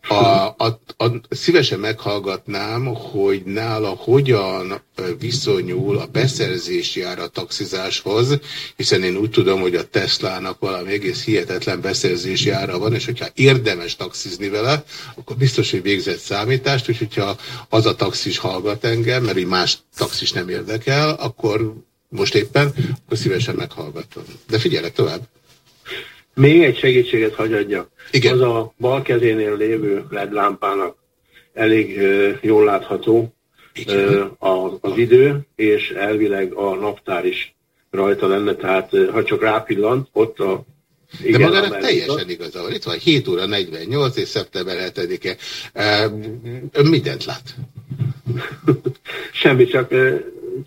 A, a, a, szívesen meghallgatnám, hogy nála hogyan viszonyul a beszerzési ára taxizáshoz, hiszen én úgy tudom, hogy a Teslának valami egész hihetetlen beszerzési ára van, és hogyha érdemes taxizni vele, akkor biztos biztos, hogy végzett számítást, úgyhogy ha az a taxis hallgat engem, mert így más taxis nem érdekel, akkor most éppen, akkor szívesen meghallgatom. De figyelek tovább. Még egy segítséget hagyadjak. Igen. Az a bal kezénél lévő LED lámpának elég jól látható uh, a, az idő, és elvileg a naptár is rajta lenne, tehát ha csak rápillant, ott a igen, De magának teljesen igaza van. Itt van 7 óra 48 és szeptember 7-e. Ön mindent lát? Semmi, csak,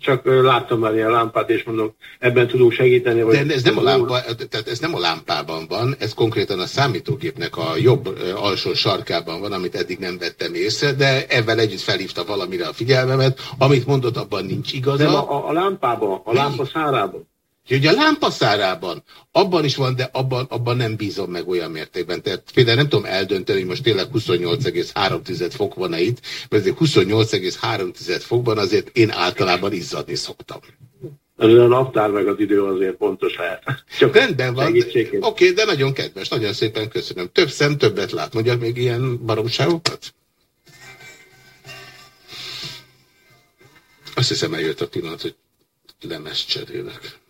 csak láttam már ilyen lámpát, és mondom, ebben tudunk segíteni. Vagy De ez nem, a lámpa, tehát ez nem a lámpában van, ez konkrétan a számítógépnek a jobb alsó sarkában van, amit eddig nem vettem észre, de ebben együtt felhívta valamire a figyelmemet, amit mondott, abban nincs igaza. Nem, a, a lámpában, a lámpa szárában. Úgyhogy a lámpaszárában abban is van, de abban, abban nem bízom meg olyan mértékben. Tehát például nem tudom eldönteni, hogy most tényleg 28,3 fok van-e itt, mert azért 28,3 fokban azért én általában izzadni szoktam. A naptár meg az idő azért pontos lehet. Csak Rendben van. Oké, okay, de nagyon kedves, nagyon szépen köszönöm. Több szem, többet lát. Mondja még ilyen baromságokat? Azt hiszem eljött a pillanat, hogy lemez cserélek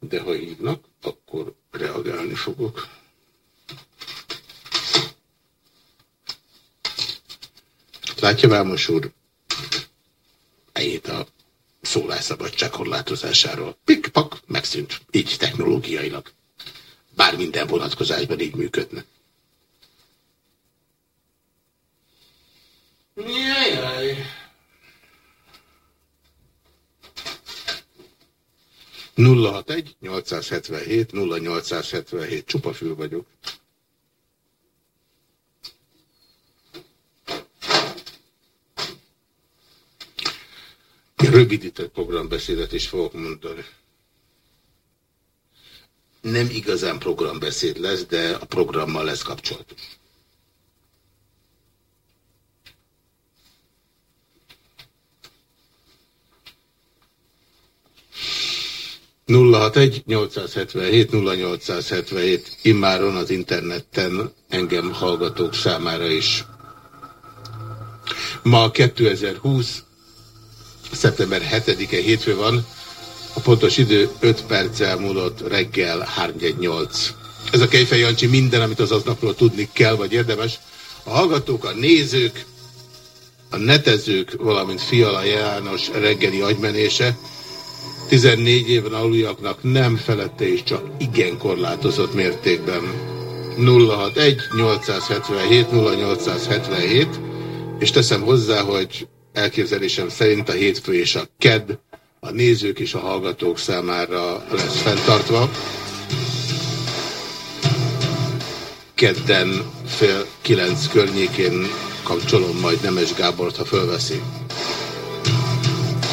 de ha hívnak, akkor reagálni fogok. Látja Vámos úr, ennyit a szólásszabadság korlátozásáról. Pik-pak, megszűnt. Így technológiailag. Bár minden vonatkozásban így működne. Jajjaj. 061 877 0877 csupa fül vagyok. Rövidített programbeszédet is fogok mondani. Nem igazán programbeszéd lesz, de a programmal lesz kapcsolatos. 061-877-0877 immáron az interneten engem hallgatók számára is. Ma 2020. szeptember 7-e hétfő van, a pontos idő 5 perccel múlott reggel 318. Ez a Kejfej Jancsi minden, amit az aznapról tudni kell, vagy érdemes. A hallgatók, a nézők, a netezők, valamint Fiala János reggeli agymenése, 14 éven aluljaknak nem felette és csak igen korlátozott mértékben. 061 877 0877 és teszem hozzá, hogy elképzelésem szerint a hétfő és a ked a nézők és a hallgatók számára lesz fenntartva. Kedden fél kilenc környékén kapcsolom majd Nemes Gábort, ha fölveszi.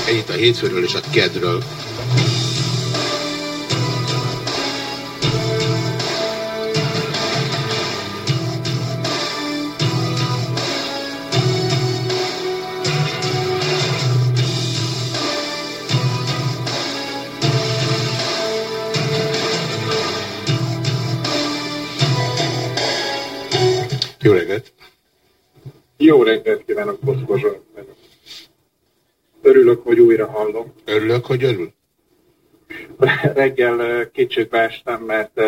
Ennyit a hétfőről és a kedről. Jó reggelt! Jó reggelt kívánok, Boszkozsor! Örülök, hogy újra hallom. Örülök, hogy örül? Reggel kétségbe estem, mert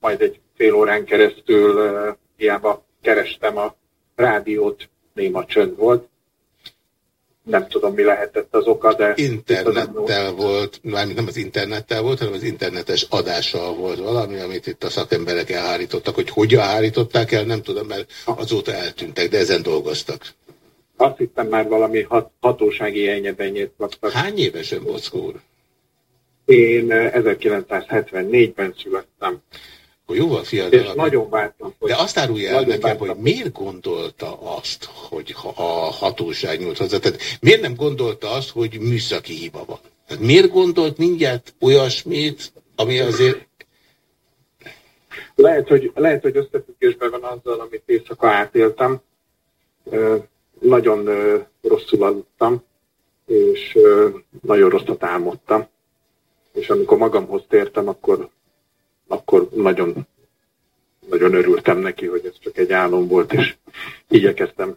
majd egy fél órán keresztül hiába kerestem a rádiót, néma csönd volt. Nem tudom, mi lehetett az oka, de... Internettel volt, mármint nem az internettel volt, hanem az internetes adással volt valami, amit itt a szakemberek elhárítottak. Hogy hogyan hárították el, nem tudom, mert azóta eltűntek, de ezen dolgoztak. Azt hittem már valami hat, hatósági ennyebenyét kaptak. Hány évesen Bockó úr? Én eh, 1974-ben születtem. Jóval fiatal. És nagyon vártam. De azt árulja el nekem, vártam. hogy miért gondolta azt, hogy a hatóság nyújt hozzá. Tehát miért nem gondolta azt, hogy műszaki hiba van? Tehát miért gondolt mindjárt olyasmit, ami azért... Lehet, hogy, lehet, hogy összefüggésben van azzal, amit éjszaka átéltem. Ö, nagyon ö, rosszul aludtam, és ö, nagyon rosszat álmodtam. És amikor magamhoz tértem, akkor, akkor nagyon, nagyon örültem neki, hogy ez csak egy álom volt, és igyekeztem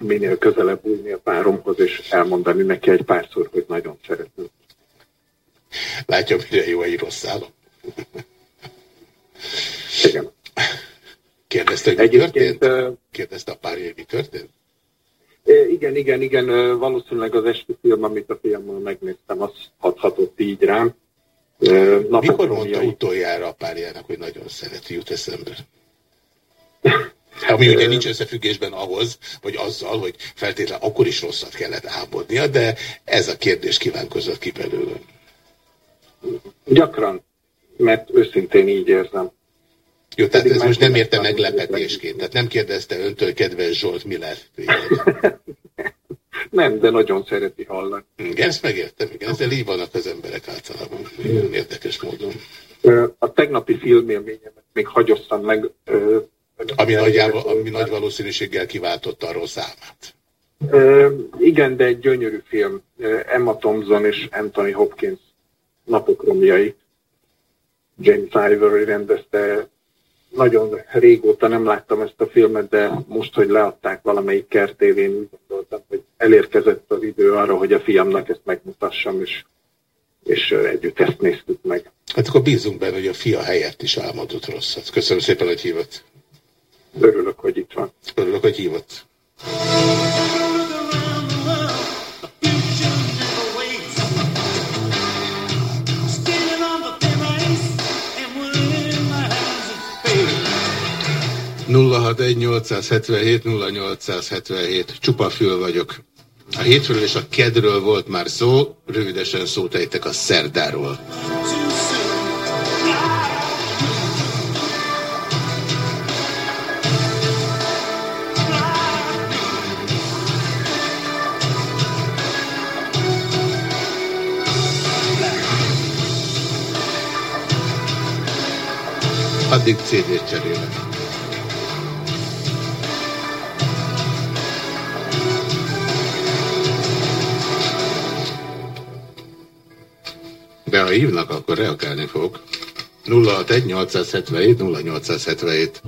minél közelebb bújni a páromhoz, és elmondani neki egy párszor, hogy nagyon szeretném. Látja, mire jó egy rossz álom. Igen. Kérdezte, hogy mi Egyébként, történt? Kérdezte a párja, hogy mi történt? Igen, igen, igen, valószínűleg az esti film, amit a fiammal megnéztem, az hathatott így rám. Napok Mikor mondta romjai. utoljára a párjának, hogy nagyon szereti, jut eszembe? Ami ugye nincs összefüggésben ahhoz, vagy azzal, hogy feltétlenül akkor is rosszat kellett álmodnia, de ez a kérdés kívánkozott ki belőle. Gyakran, mert őszintén így érzem. Jó, tehát Pedig ez most nem érte meglepetésként. Tehát nem kérdezte öntől, kedves Zsolt, mi lett? Nem, de nagyon szereti hallani. Igen, ezt megértem, igen, ezzel így vannak az emberek általában. Nagyon érdekes módon. A tegnapi filmélményemet még hagyoztam meg. Ami, nagyjából, ami nagy valószínűséggel kiváltotta a rossz álmát. Igen, de egy gyönyörű film. Emma Thompson és Anthony Hopkins napok romjai. James Ivory rendezte. Nagyon régóta nem láttam ezt a filmet, de most, hogy leadták valamelyik kertévén, úgy gondoltam, hogy elérkezett az idő arra, hogy a fiamnak ezt megmutassam, és, és együtt ezt néztük meg. Hát akkor bízunk benne, hogy a fia helyett is álmodott rosszat. Köszönöm szépen, hogy hívott. Örülök, hogy itt van. Örülök, hogy hívott. ...061-877, 0877. Csupa fül vagyok. A hétfőről és a kedről volt már szó, rövidesen szót ejtek a szerdáról. Addig CD-t cserélek. De ha hívnak, akkor reagálni fogok. 061 877 0877.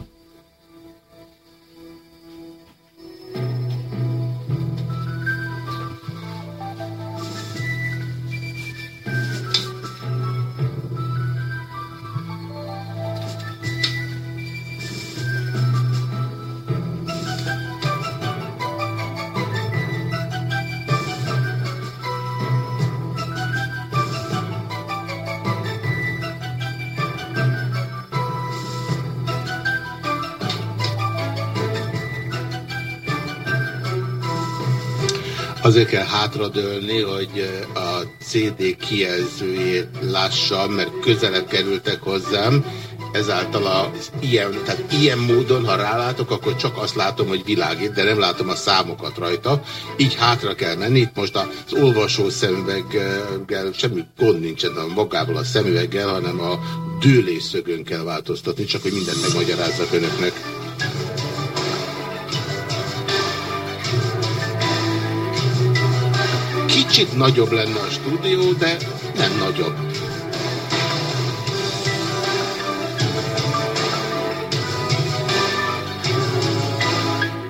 Azért kell hátradőlni, hogy a CD kijelzőjét lássam, mert közelebb kerültek hozzám, ezáltal az ilyen, tehát ilyen módon, ha rálátok, akkor csak azt látom, hogy világít, de nem látom a számokat rajta. Így hátra kell menni. Itt most az olvasó szemüveggel semmi gond nincsen a magával a szemüveggel, hanem a dőlésszögön kell változtatni, csak hogy mindent megmagyarázzak önöknek. Kicsit nagyobb lenne a stúdió, de nem nagyobb.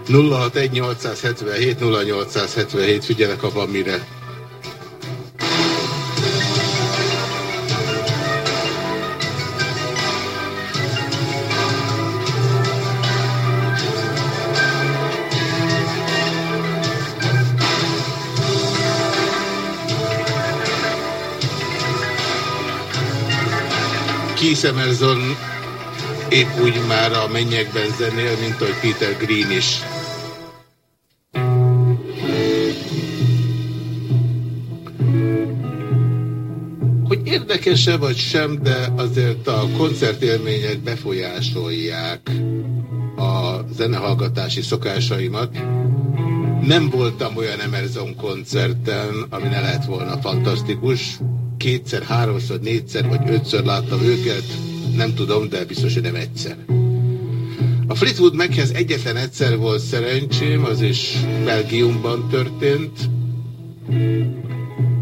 nulla hat egy 877 0877 figyelek, van mire. Keith Emerson épp úgy már a mennyekben zenél, mint ahogy Peter Green is. Hogy érdekese vagy sem, de azért a koncertélmények befolyásolják a zenehallgatási szokásaimat. Nem voltam olyan Emerson koncerten, ami ne lett volna fantasztikus. Kétszer, háromszor, négyszer vagy ötször láttam őket, nem tudom, de biztos, hogy nem egyszer. A Fleetwood Machez egyetlen egyszer volt szerencsém, az is Belgiumban történt.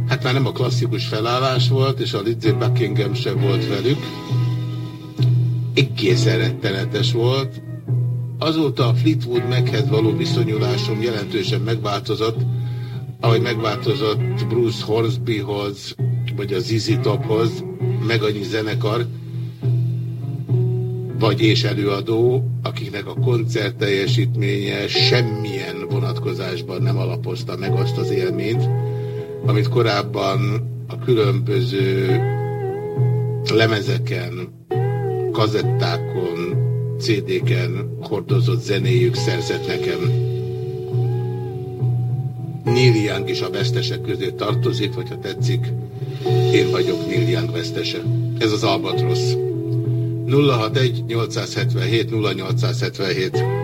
Hát már nem a klasszikus felállás volt, és a Lizzie Buckingham sem volt velük. Egészen rettenetes volt. Azóta a Fleetwood Machez való viszonyulásom jelentősen megváltozott, ahogy megváltozott Bruce Horsbyhoz, vagy a ZZ Tophoz, meg annyi zenekar, vagy és előadó, akiknek a koncert teljesítménye semmilyen vonatkozásban nem alapozta meg azt az élményt, amit korábban a különböző lemezeken, kazettákon, CD-ken hordozott zenéjük szerzett nekem. Neil Young is a vesztesek közé tartozik, vagy ha tetszik, én vagyok Neil Young vesztese. Ez az Albatrosz. 061 877 0877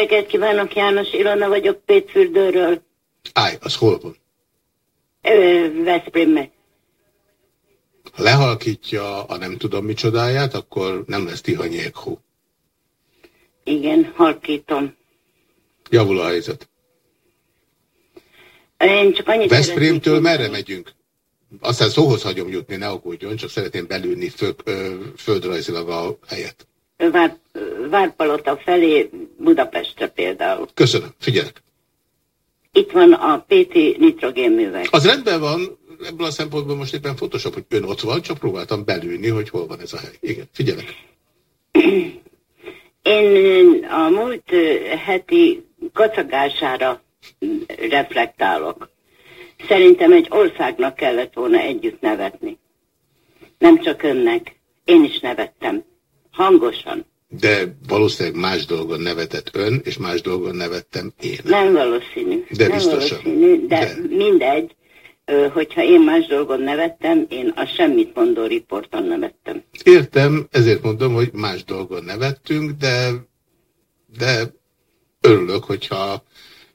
reggelt kívánok, János Ilona vagyok Pétfürdőről, Állj, az hol van? Ö, Veszprémbe. Ha lehalkítja a nem tudom micsodáját, akkor nem lesz Tihanyi Ekho. Igen, halkítom. Javul a helyzet. Én csak annyit Veszprémtől merre megyünk? Aztán szóhoz hagyom jutni, ne aggódjon, csak szeretném belülni fő, ö, földrajzilag a helyet. Vár, Várpalota felé Budapestre például. Köszönöm, figyelek. Itt van a PT nitrogénművek. Az rendben van, ebből a szempontból most éppen fontosabb, hogy ön ott van, csak próbáltam belülni, hogy hol van ez a hely. Igen, figyelek. Én a múlt heti kacagására reflektálok. Szerintem egy országnak kellett volna együtt nevetni. Nem csak önnek. Én is nevettem. Hangosan. De valószínűleg más dolgon nevetett ön, és más dolgon nevettem én. Nem valószínű. De nem biztosan. valószínű, de, De. mindegy. Hogyha én más dolgon nevettem, én a semmit mondó riporton nevettem. Értem, ezért mondom, hogy más dolgon nevettünk, de, de örülök, hogyha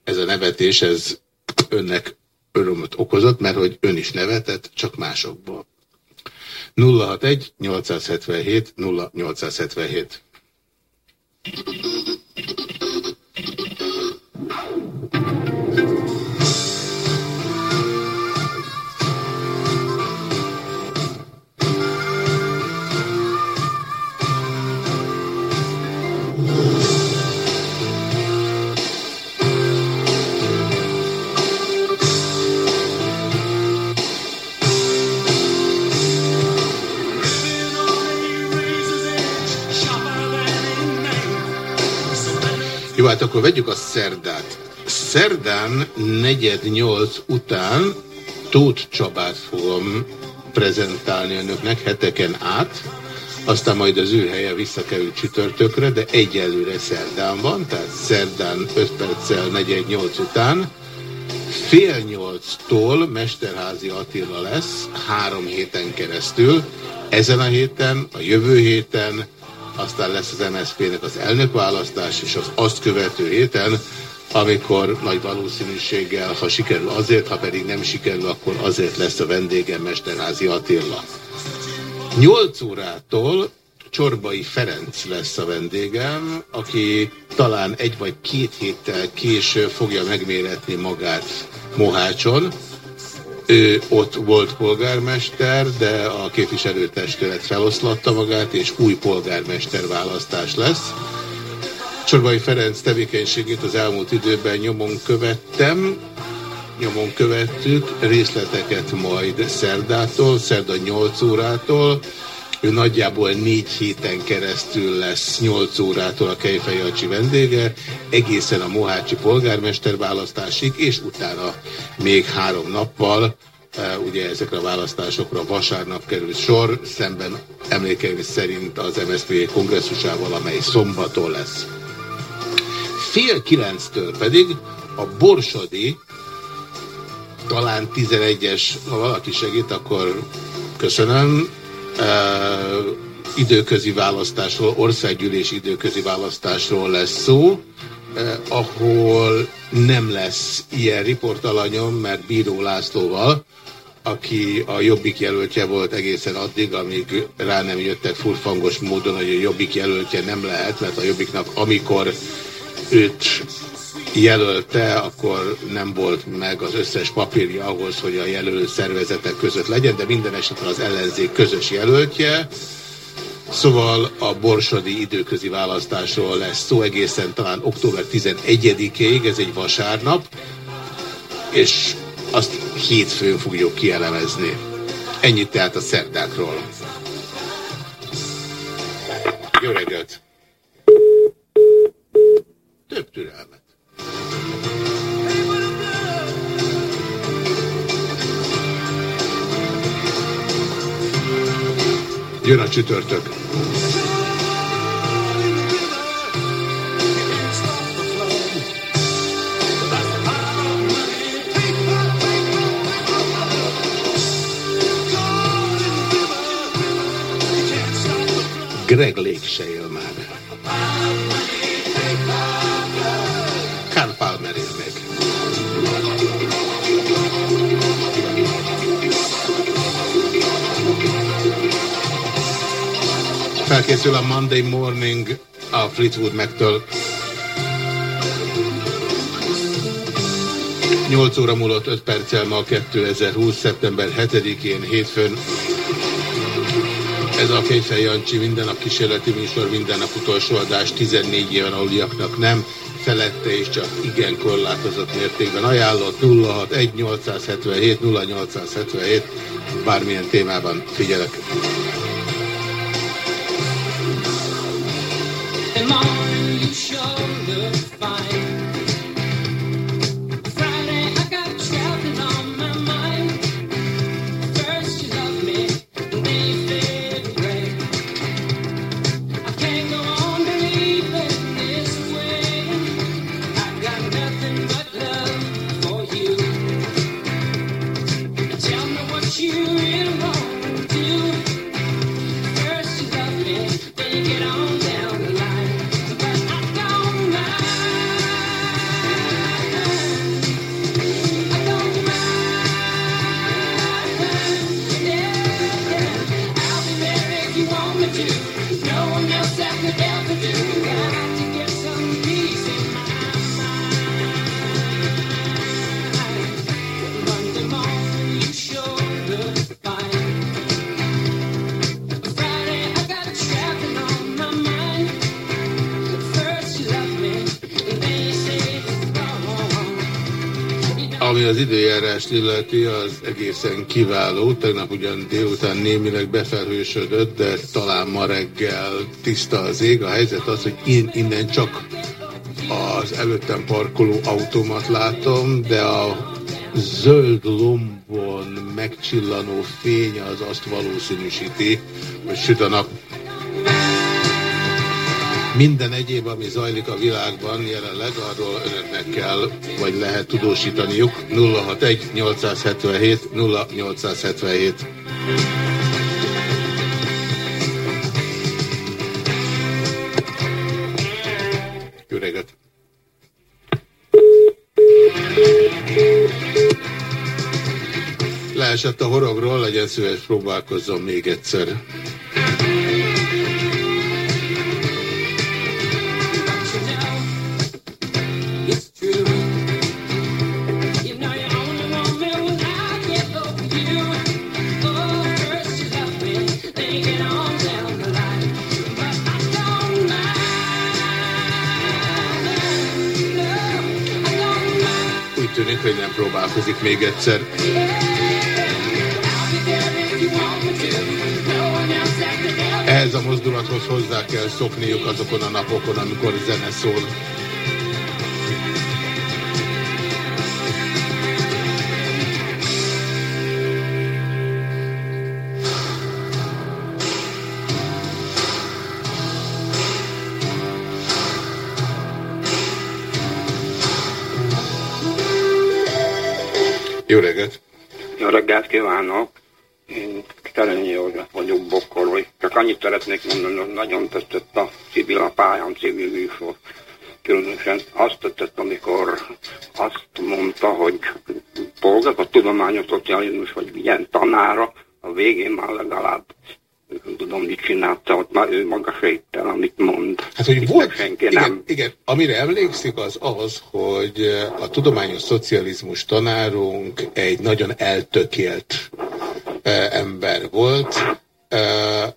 ez a nevetés ez önnek örömöt okozott, mert hogy ön is nevetett, csak másokból. 061 877 0877 Jó, hát akkor vegyük a szerdát. Szerdán negyed nyolc után Tóth Csabát fogom prezentálni önöknek heteken át, aztán majd az ő helye visszakerül csütörtökre, de egyelőre szerdán van, tehát szerdán 5 perccel negyed nyolc után, fél nyolctól Mesterházi Attila lesz, három héten keresztül, ezen a héten, a jövő héten, aztán lesz az MSZP-nek az elnökválasztás, és az azt követő héten, amikor nagy valószínűséggel, ha sikerül azért, ha pedig nem sikerül, akkor azért lesz a vendégem Mesterházi Attila. 8 órától Csorbai Ferenc lesz a vendégem, aki talán egy vagy két héttel később fogja megméretni magát Mohácson. Ő ott volt polgármester, de a képviselőtestület feloszlatta magát, és új polgármester választás lesz. Csorbai Ferenc tevékenységét az elmúlt időben nyomon követtem, nyomon követtük, részleteket majd szerdától, szerda 8 órától, ő nagyjából négy héten keresztül lesz 8 órától a Kejfej vendége, egészen a Mohácsi polgármester választásig, és utána még három nappal, e, ugye ezekre a választásokra vasárnap került sor, szemben emlékeim szerint az MSZP kongresszusával, amely szombaton lesz. Fél kilenctől pedig a Borsodi, talán 11-es, ha valaki segít, akkor köszönöm, időközi választásról, országgyűlés időközi választásról lesz szó, uh, ahol nem lesz ilyen riportalanyom, mert Bíró Lászlóval, aki a Jobbik jelöltje volt egészen addig, amíg rá nem jöttek furfangos módon, hogy a Jobbik jelöltje nem lehet, mert a Jobbiknak amikor őt jelölte, akkor nem volt meg az összes papírja ahhoz, hogy a jelölő szervezetek között legyen, de minden esetre az ellenzék közös jelöltje. Szóval a borsodi időközi választásról lesz szó egészen talán október 11-ig, ez egy vasárnap, és azt hétfőn fogjuk kielemezni. Ennyit tehát a szerdákról. Jó reggelt! Több türelmet. Jön a csütörtök. Greg Lake se Felkészül a Monday Morning a Fleetwood Mac-től. 8 óra múlott 5 perccel ma 2020. szeptember 7-én hétfőn. Ez a Kéfej Jancsi minden nap kísérleti műsor, minden nap utolsó adás, 14 éven aluliaknak nem, felette és csak igen korlátozott mértékben ajánlott 061 877 0877 bármilyen témában figyelek. Ami az időjárást illeti, az egészen kiváló. Tegnap ugyan délután némileg befelhősödött, de talán ma reggel tiszta az ég. A helyzet az, hogy én innen csak az előttem parkoló automat látom, de a zöld lombon megcsillanó fény az azt valószínűsíti, hogy süt a nap. Minden egyéb, ami zajlik a világban jelenleg, arról önöknek kell, vagy lehet tudósítaniuk. 061 877 0877. Jó reggelt! Leesett a horogról, legyen szíves, próbálkozzon még egyszer. Próbálkozik még egyszer. Ehhez a mozdulathoz hozzá kell szokniuk azokon a napokon, amikor zene szól. Jó reggelt! Jó reggelt kívánok! Én Terényi József vagyok Bokkorról. Csak annyit szeretnék mondani, hogy nagyon tetszett a civil a pályám civil műsor. Különösen azt tetszett, amikor azt mondta, hogy polgár, a tudományos szocializmus, vagy milyen tanára, a végén már legalább tudom, mit csinálta, ott már ő maga sejtel, amit mond. Hát, hogy Itt volt, senki igen, nem. igen, amire emlékszik az az, hogy a tudományos szocializmus tanárunk egy nagyon eltökélt eh, ember volt, eh,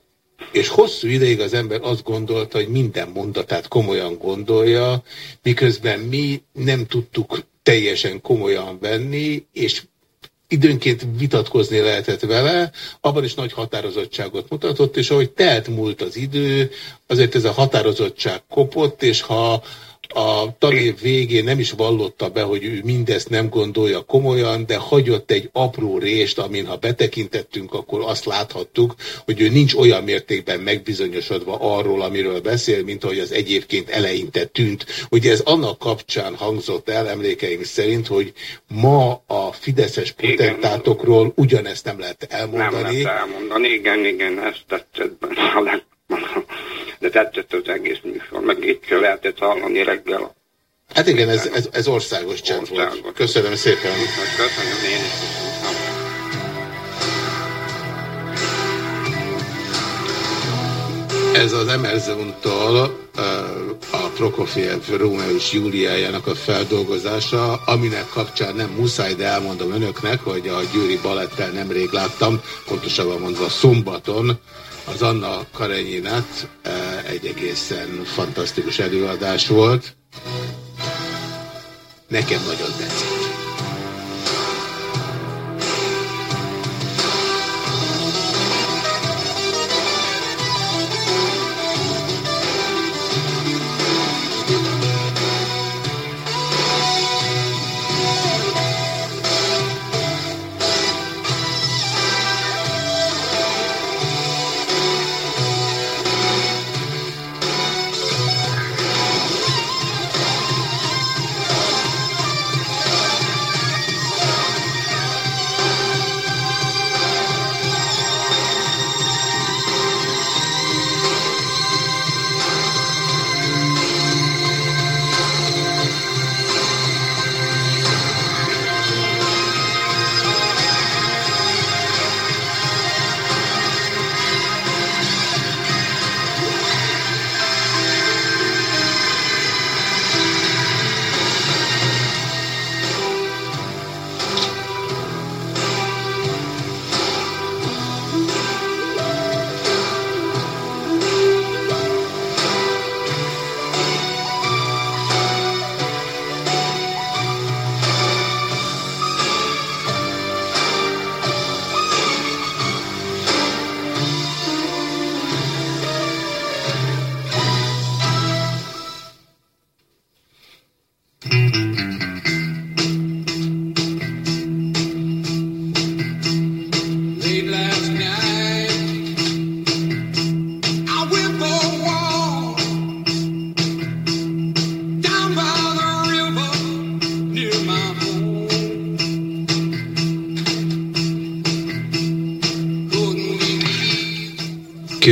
és hosszú ideig az ember azt gondolta, hogy minden mondatát komolyan gondolja, miközben mi nem tudtuk teljesen komolyan venni, és időnként vitatkozni lehetett vele, abban is nagy határozottságot mutatott, és ahogy telt múlt az idő, azért ez a határozottság kopott, és ha a tanév végén nem is vallotta be, hogy ő mindezt nem gondolja komolyan, de hagyott egy apró rést, amin ha betekintettünk, akkor azt láthattuk, hogy ő nincs olyan mértékben megbizonyosodva arról, amiről beszél, mint ahogy az egyébként eleinte tűnt. Ugye ez annak kapcsán hangzott el emlékeim szerint, hogy ma a fideszes potentátokról ugyanezt nem lehet Nem elmondani. lehet elmondani, igen, igen, ezt tetszett benne a. De tetszett az egész műsor, meg itt se lehetett hallani reggel. Hát igen, ez, ez, ez országos csend volt. Köszönöm szépen. Köszönöm én is. Ez az Emerson-tól a Prokofiev Rómeó és Júliájának a feldolgozása, aminek kapcsán nem muszáj, de elmondom önöknek, hogy a Győri Balettel nemrég láttam, pontosabban mondva szombaton, az Anna Karenyinát egy egészen fantasztikus előadás volt. Nekem nagyon tetszett.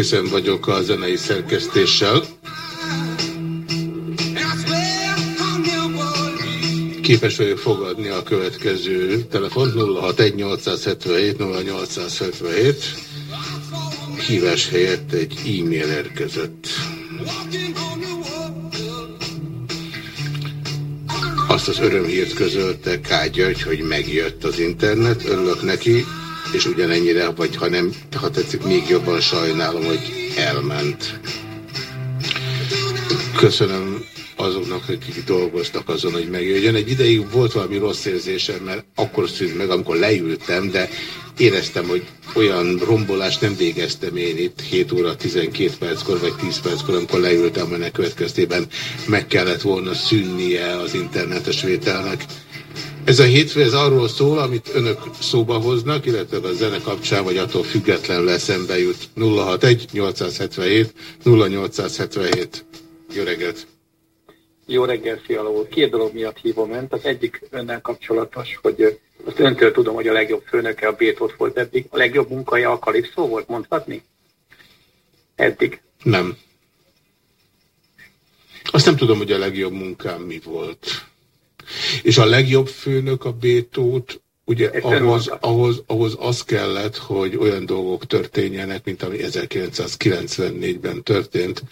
Készen vagyok a zenei szerkesztéssel. Képes vagyok fogadni a következő telefon 061 0877 hívás helyett egy e-mail érkezett. Azt az örömhírt közölte K. György, hogy megjött az internet, örülök neki, és ugyanennyire, vagy ha nem, ha tetszik, még jobban sajnálom, hogy elment. Köszönöm azoknak, akik dolgoztak azon, hogy megjöjjön. Egy ideig volt valami rossz érzésem, mert akkor szűnt meg, amikor leültem, de éreztem, hogy olyan rombolást nem végeztem én itt 7 óra 12 perckor, vagy 10 perckor, amikor leültem, ennek következtében meg kellett volna szűnnie az internetes vételnek. Ez a hétfő, ez arról szól, amit önök szóba hoznak, illetve a zene kapcsán, vagy attól függetlenül eszembe jut. 061 877 0877. Jó reggelt! Jó reggel, Fiala úr. Két dolog miatt hívom önt. Az egyik önnel kapcsolatos, hogy azt öntől tudom, hogy a legjobb főnöke a Bétót volt eddig. A legjobb munkaja a Kalipszó volt, mondhatni? Eddig. Nem. Azt nem tudom, hogy a legjobb munkám mi volt. És a legjobb főnök a Bétót, ugye ahhoz, ahhoz, ahhoz az kellett, hogy olyan dolgok történjenek, mint ami 1994-ben történt,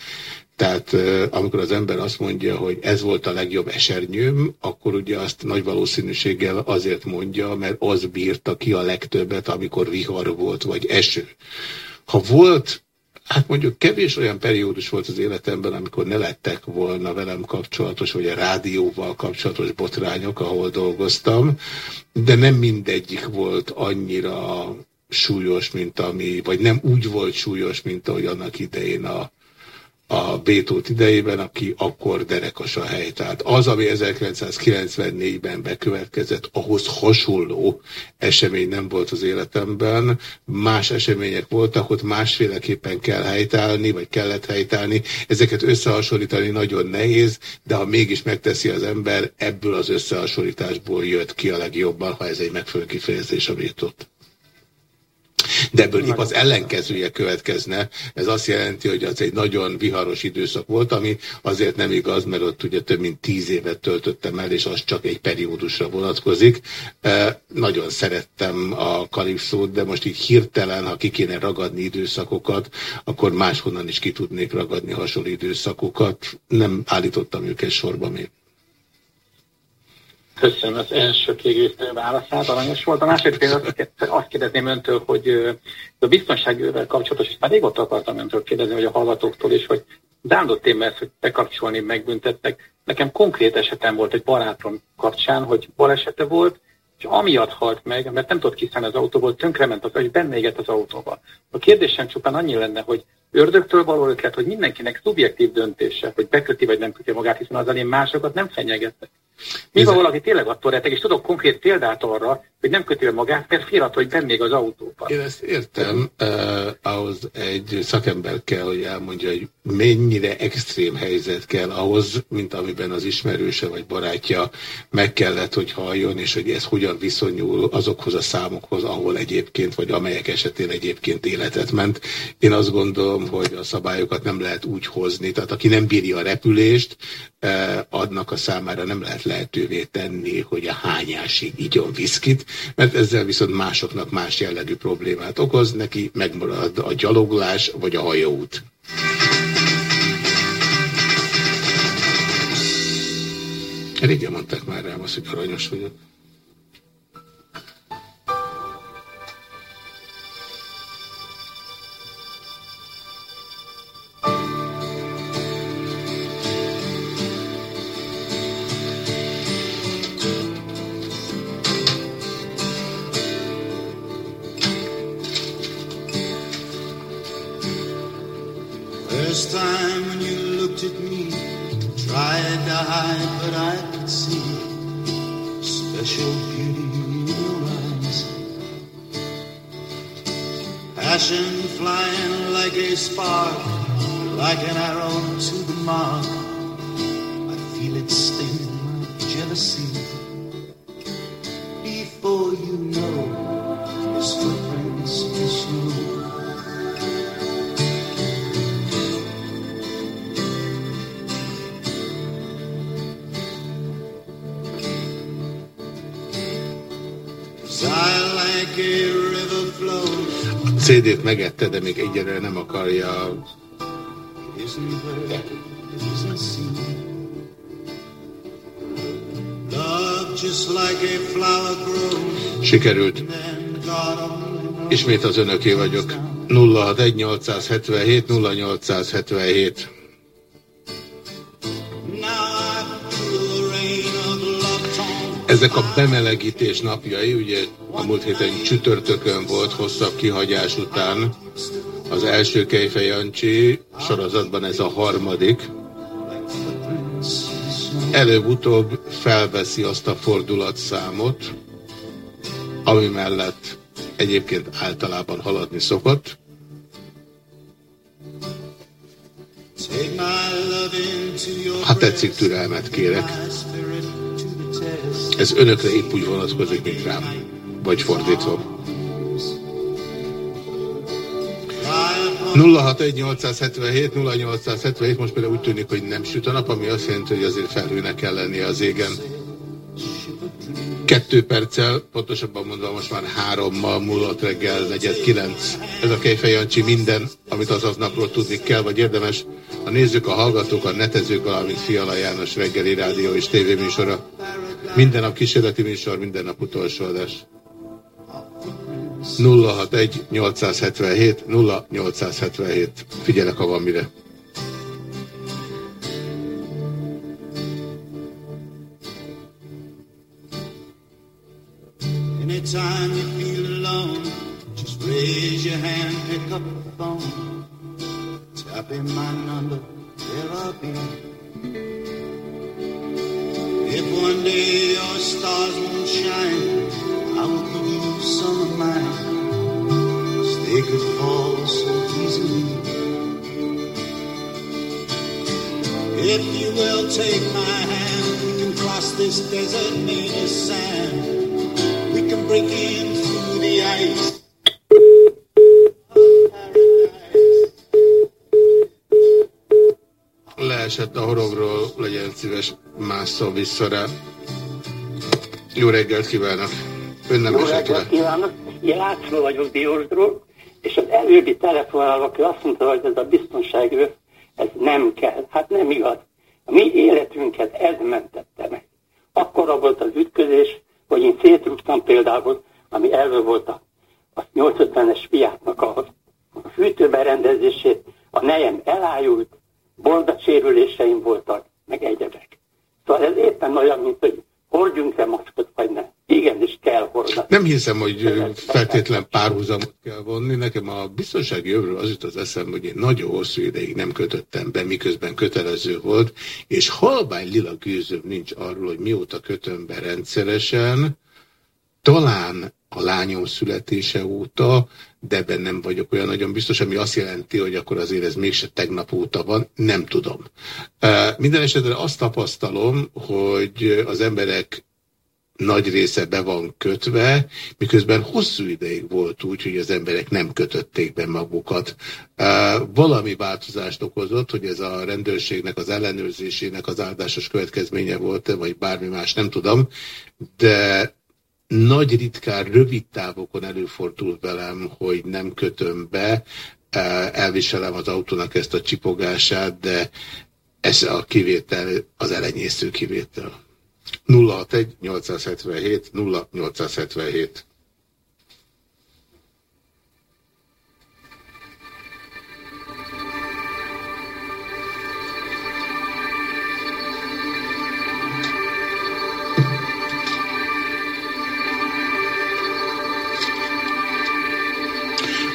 tehát amikor az ember azt mondja, hogy ez volt a legjobb esernyőm, akkor ugye azt nagy valószínűséggel azért mondja, mert az bírta ki a legtöbbet, amikor vihar volt, vagy eső. Ha volt, hát mondjuk kevés olyan periódus volt az életemben, amikor ne lettek volna velem kapcsolatos, vagy a rádióval kapcsolatos botrányok, ahol dolgoztam, de nem mindegyik volt annyira súlyos, mint ami, vagy nem úgy volt súlyos, mint ahogy annak idején a a Bétót idejében, aki akkor derekas a hely. Tehát az, ami 1994-ben bekövetkezett, ahhoz hasonló esemény nem volt az életemben. Más események voltak, ott másféleképpen kell helytállni, vagy kellett helytállni. Ezeket összehasonlítani nagyon nehéz, de ha mégis megteszi az ember, ebből az összehasonlításból jött ki a legjobban, ha ez egy megfelelő kifejezés a Bétót. De ebből épp az ellenkezője következne. Ez azt jelenti, hogy az egy nagyon viharos időszak volt, ami azért nem igaz, mert ott ugye több mint tíz évet töltöttem el, és az csak egy periódusra vonatkozik. E, nagyon szerettem a kalipszót, de most így hirtelen, ha ki kéne ragadni időszakokat, akkor máshonnan is ki tudnék ragadni hasonló időszakokat. Nem állítottam őket sorba még. Köszönöm az első kiegészítő válaszát, aranyos volt. A második például azt kérdezném öntől, hogy a biztonságővel kapcsolatos, és már régóta akartam öntől kérdezni, hogy a hallgatóktól is, hogy zándott téma ezt, hogy bekapcsolni, megbüntettek. Nekem konkrét esetem volt egy barátom kapcsán, hogy balesete volt, és amiatt halt meg, mert nem tudott kiszállni az autóból, tönkrement az, hogy benne égett az autóba. A kérdésem csupán annyi lenne, hogy ördögtől való ötlet, hogy mindenkinek szubjektív döntése, hogy beköti vagy nem köti magát, hiszen az elén másokat nem fenyegetnek. Mi van valaki tényleg attól reteg, és tudok konkrét példát arra, hogy nem kötél magát, mert félhat, hogy benn még az autóban. Én ezt értem, uh, ahhoz egy szakember kell, hogy elmondja, hogy mennyire extrém helyzet kell ahhoz, mint amiben az ismerőse vagy barátja meg kellett, hogy halljon, és hogy ez hogyan viszonyul azokhoz a számokhoz, ahol egyébként, vagy amelyek esetén egyébként életet ment. Én azt gondolom, hogy a szabályokat nem lehet úgy hozni, tehát aki nem bírja a repülést, uh, adnak a számára nem lehet lehetővé tenni, hogy a hányásig igyon viszkit, mert ezzel viszont másoknak más jellegű problémát okoz, neki megmarad a gyaloglás vagy a hajóút. Régen mondták már rám azt, hogy aranyos vagyok. Special beauty in your eyes. Passion flying like a spark, like an arrow to the mark. I feel it sting my jealousy. CD-t megette, de még egyelőre nem akarja grows. Sikerült. Ismét az önöké vagyok. 061 877 0877. Ezek a bemelegítés napjai, ugye a múlt héten csütörtökön volt hosszabb kihagyás után az első Kejfej Jancsi sorozatban ez a harmadik. Előbb-utóbb felveszi azt a fordulatszámot, ami mellett egyébként általában haladni szokott. Ha tetszik, türelmet kérek. Ez önökre épp úgy vonatkozik, mint rám. Vagy fordítva. 061-877, 0877, most például úgy tűnik, hogy nem süt a nap, ami azt jelenti, hogy azért felhőnek kell lennie az égen. Kettő perccel, pontosabban mondva most már hárommal múlott reggel, negyed kilenc. Ez a Kejfej Jancsi minden, amit az aznapról tudni kell, vagy érdemes. A nézők, a hallgatók, a netezők, valamint Fiala János reggeli rádió és tévéműsora. Minden nap kísérleti műsor, minden nap utolsó adás. 061 877 0877. Figyelek, ha van mire. Anytime you feel. If one day your stars won't shine, I will give you some of mine. 'Cause they could fall so easily. If you will take my hand, we can cross this desert made of sand. We can break in through the ice. Leesett a horogról, legyen szíves, másszol vissza rá. Jó reggelt kívánok! Ön nem Jó esett reggelt le. kívánok! László vagyok Diósdról, és az előbbi telefonáló, aki azt mondta, hogy ez a biztonságőr, ez nem kell. Hát nem igaz. A mi életünket ez mentette meg. Akkora volt az ütközés, hogy én szétrúgtam például, ami elő volt a, a 850-es fiátnak a, a fűtőberendezését, a nejem elájult, boldacsérüléseim voltak, meg egyebek. Szóval ez éppen olyan, mint hogy hordjunk-e maszkot, vagy nem. Igenis kell hordani. Nem hiszem, hogy feltétlen párhuzamot kell vonni. Nekem a biztonsági jövőről az jut az eszembe, hogy én nagyon hosszú ideig nem kötöttem be, miközben kötelező volt, és halvány lila gőzöm nincs arról, hogy mióta kötöm be rendszeresen, talán a lányom születése óta, de ebben nem vagyok olyan nagyon biztos, ami azt jelenti, hogy akkor azért ez mégse tegnap óta van, nem tudom. Minden esetre azt tapasztalom, hogy az emberek nagy része be van kötve, miközben hosszú ideig volt úgy, hogy az emberek nem kötötték be magukat. Valami változást okozott, hogy ez a rendőrségnek az ellenőrzésének az áldásos következménye volt, vagy bármi más, nem tudom, de nagy ritkán, rövid távokon előfordul velem, hogy nem kötöm be, elviselem az autónak ezt a csipogását, de ez a kivétel az elenyésző kivétel. 061 877 0877.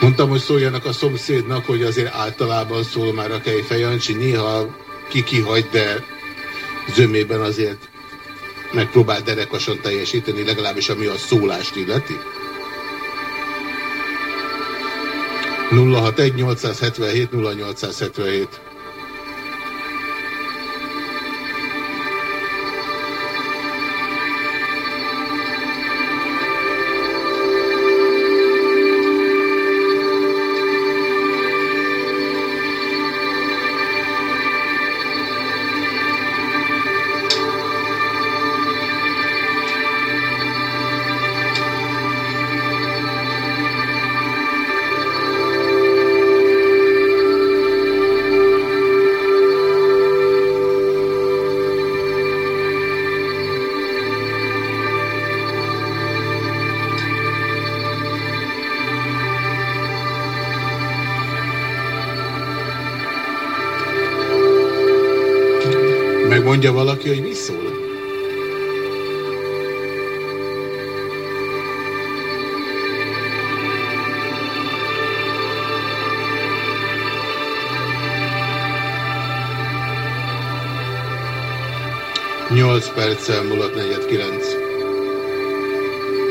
Mondtam, hogy szóljanak a szomszédnak, hogy azért általában szól már a Kejfej Jancsi, néha ki de zömében azért megpróbál derekasan teljesíteni, legalábbis ami a szólást illeti. 061 877 0877 Mondja valaki, hogy mi szól? Nyolc perccel múlott negyed kilenc.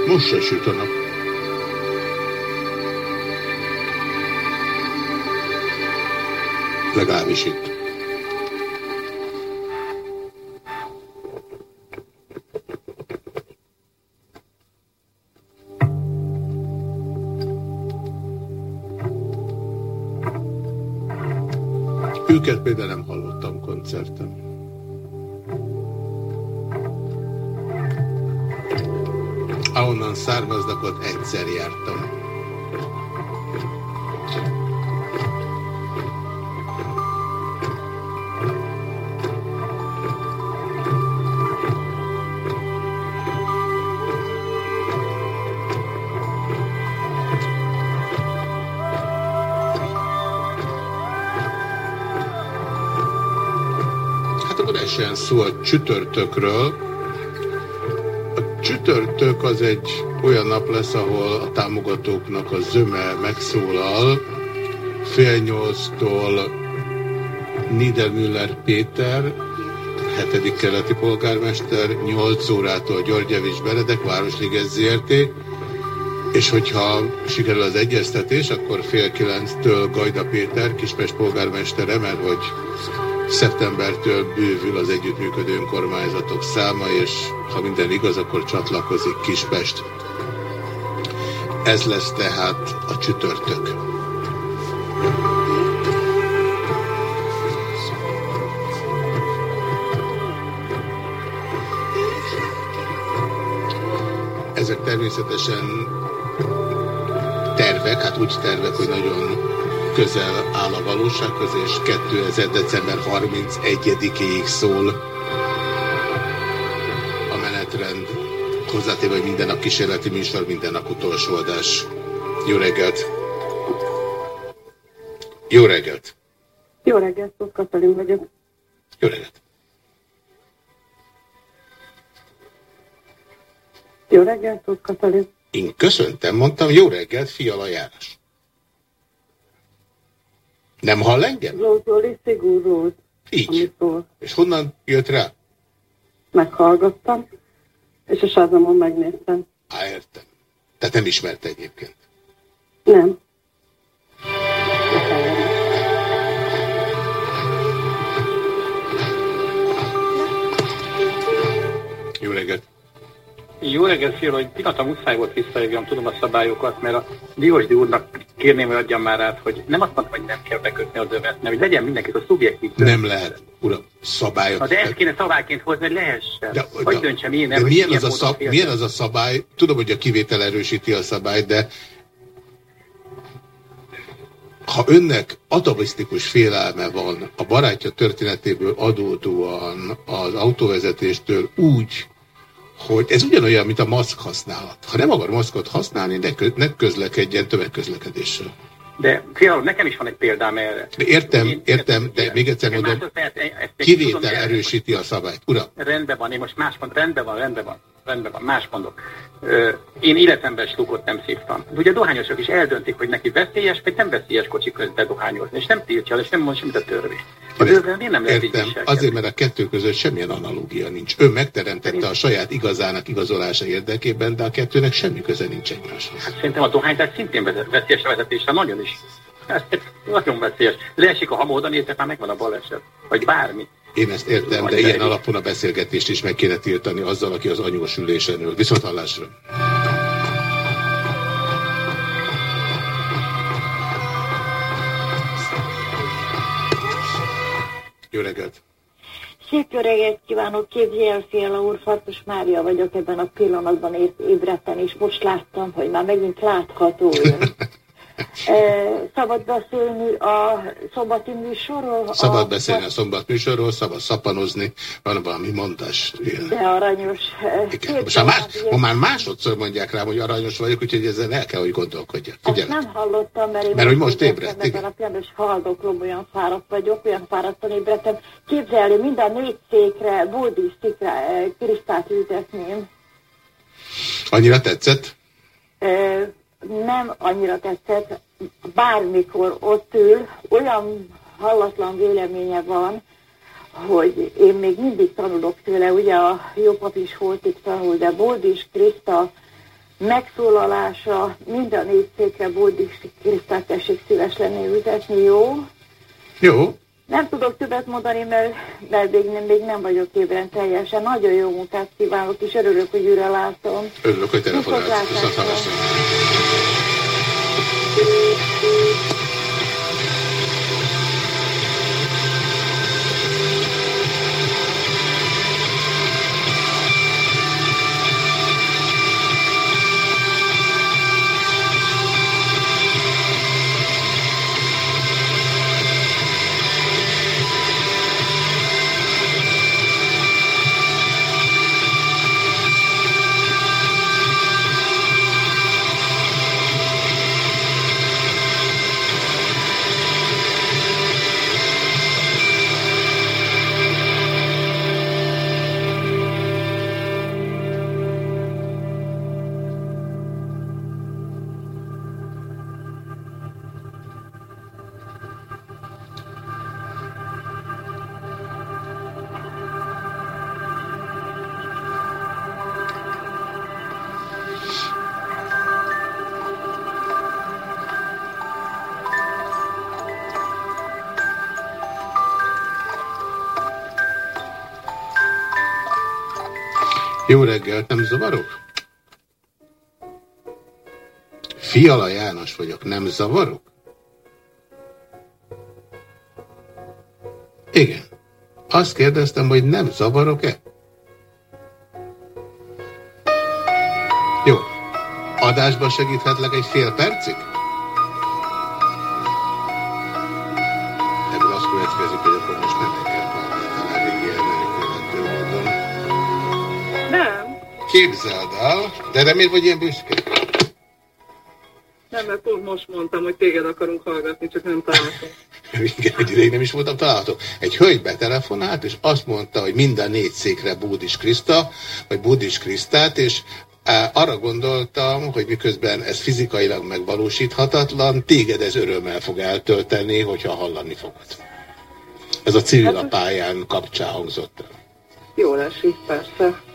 Most se süt a nap. Legalábbis itt. Őket például nem hallottam koncerten. Ahonnan származnak, ott egyszer jártam. Szó a csütörtökről. A csütörtök az egy olyan nap lesz, ahol a támogatóknak a zöme megszólal. Fél nyolctól Niedermüller Péter, hetedik keleti polgármester, 8 órától Györgyevics Benedek, Városliges ZRT, és hogyha sikerül az egyeztetés, akkor fél kilenctől Gajda Péter, Kispest polgármestere, mert hogy szeptembertől bővül az együttműködő önkormányzatok száma, és ha minden igaz, akkor csatlakozik Kispest. Ez lesz tehát a csütörtök. Ezek természetesen tervek, hát úgy tervek, hogy nagyon közel áll a valósághoz, és 2000. december 31-ig szól a menetrend. Hozzátéve, hogy minden nap kísérleti műsor, minden nap utolsó adás. Jó reggelt! Jó reggelt! Jó reggelt, Tóth Katalin vagyok. Jó reggelt! Jó reggelt, Tóth Katalin. Én köszöntem, mondtam, jó reggelt, Fiala János. Nem hall engem? Zolzoli szigorúz. Így. És honnan jött rá? Meghallgattam, és a sázamon megnéztem. Á, értem. Tehát nem ismerte egyébként. Nem. Jó reggelt! Jó reggelt, Fiala, hogy pillanatra muszáj volt visszajövjön, tudom a szabályokat, mert a Diósdi úrnak kérném, hogy adjam már át, hogy nem azt mondtam, hogy nem kell bekötni az övet, mert hogy legyen mindenki a szubjektív. Nem lehet, uram, szabályok. Na, de ezt kéne szabályként hozni, hogy lehessen. De- hogy de- döntsem én, De nem, hogy milyen az, a szab, féltem. milyen az a szabály? Tudom, hogy a kivétel erősíti a szabályt, de ha önnek atavisztikus félelme van a barátja történetéből adódóan az autóvezetéstől úgy, hogy ez ugyanolyan, mint a maszk használat. Ha nem akar maszkot használni, ne, kö, ne közlekedjen tömegközlekedéssel. De Fiala, nekem is van egy példám erre. De értem, értem, de még egyszer mondom, még tudom, kivétel erősíti a szabályt. Uram, Rendben van, én most más mondom, rendben van, rendben van, rendben van, más mondok. Én életemben slukot nem szívtam. Ugye a dohányosok is eldöntik, hogy neki veszélyes, vagy nem veszélyes kocsi közben dohányozni, és nem tiltja, és nem mond semmit a törvény. Az ővel miért nem lehet Értem, azért, mert a kettő között semmilyen analógia nincs. Ön megteremtette a saját igazának igazolása érdekében, de a kettőnek semmi köze nincs egymáshoz. Hát szerintem a dohányzás szintén veszélyes a vezetésre, nagyon is. Hát, ez nagyon veszélyes. Leesik a hamóda, néztek, már megvan a baleset. Vagy bármi. Én ezt értem, de ilyen alapon a beszélgetést is meg kéne tiltani azzal, aki az anyós ülésen ül. Viszont hallásra. Jó reggelt! Szép jó reggelt kívánok, képzelj el, Fiala úr, Farkas Mária vagyok ebben a pillanatban épp ébredten, és most láttam, hogy már megint látható ön. Szabad beszélni a szombati műsorról? Szabad a, beszélni a szombat műsorról, szabad szapanozni, van valami mondás. De aranyos. Igen. Most már, más, most már másodszor mondják rám, hogy aranyos vagyok, úgyhogy ezzel el kell, hogy gondolkodjak. Azt nem hallottam, mert én mert hogy most ébredt, igen. Alapján, és haldoklom, olyan fáradt vagyok, olyan fáradtan ébredtem. Képzelni, minden négy székre, bódisztikre Krisztát ültetném. Annyira tetszett? Nem annyira tetszett, bármikor ott ül, olyan hallatlan véleménye van, hogy én még mindig tanulok tőle, ugye a jópap is holtig tanul, de Boldis Kriszta megszólalása minden négy székre Boldis Krisztát tessék szíves lenni ültetni, jó? Jó. Nem tudok többet mondani, mert, mert még, nem, még nem vagyok ébren teljesen. Nagyon jó munkát kívánok, és örülök, hogy újra látom. Örülök, hogy telefonálsz. Viszont Jó reggelt, nem zavarok? Fiala János vagyok, nem zavarok? Igen. Azt kérdeztem, hogy nem zavarok-e? Jó. Adásba segíthetlek egy fél percig? Képzeld el, de remél, hogy ilyen büszke. Nem, mert pont most mondtam, hogy téged akarunk hallgatni, csak nem találtam. Igen, egy ideig nem is voltam található. Egy hölgy betelefonált, és azt mondta, hogy minden négy székre Búdis Kriszta, vagy Búdis Krisztát, és á, arra gondoltam, hogy miközben ez fizikailag megvalósíthatatlan, téged ez örömmel fog eltölteni, hogyha hallani fogod. Ez a civil a pályán kapcsán hangzott el. Jó esik, persze.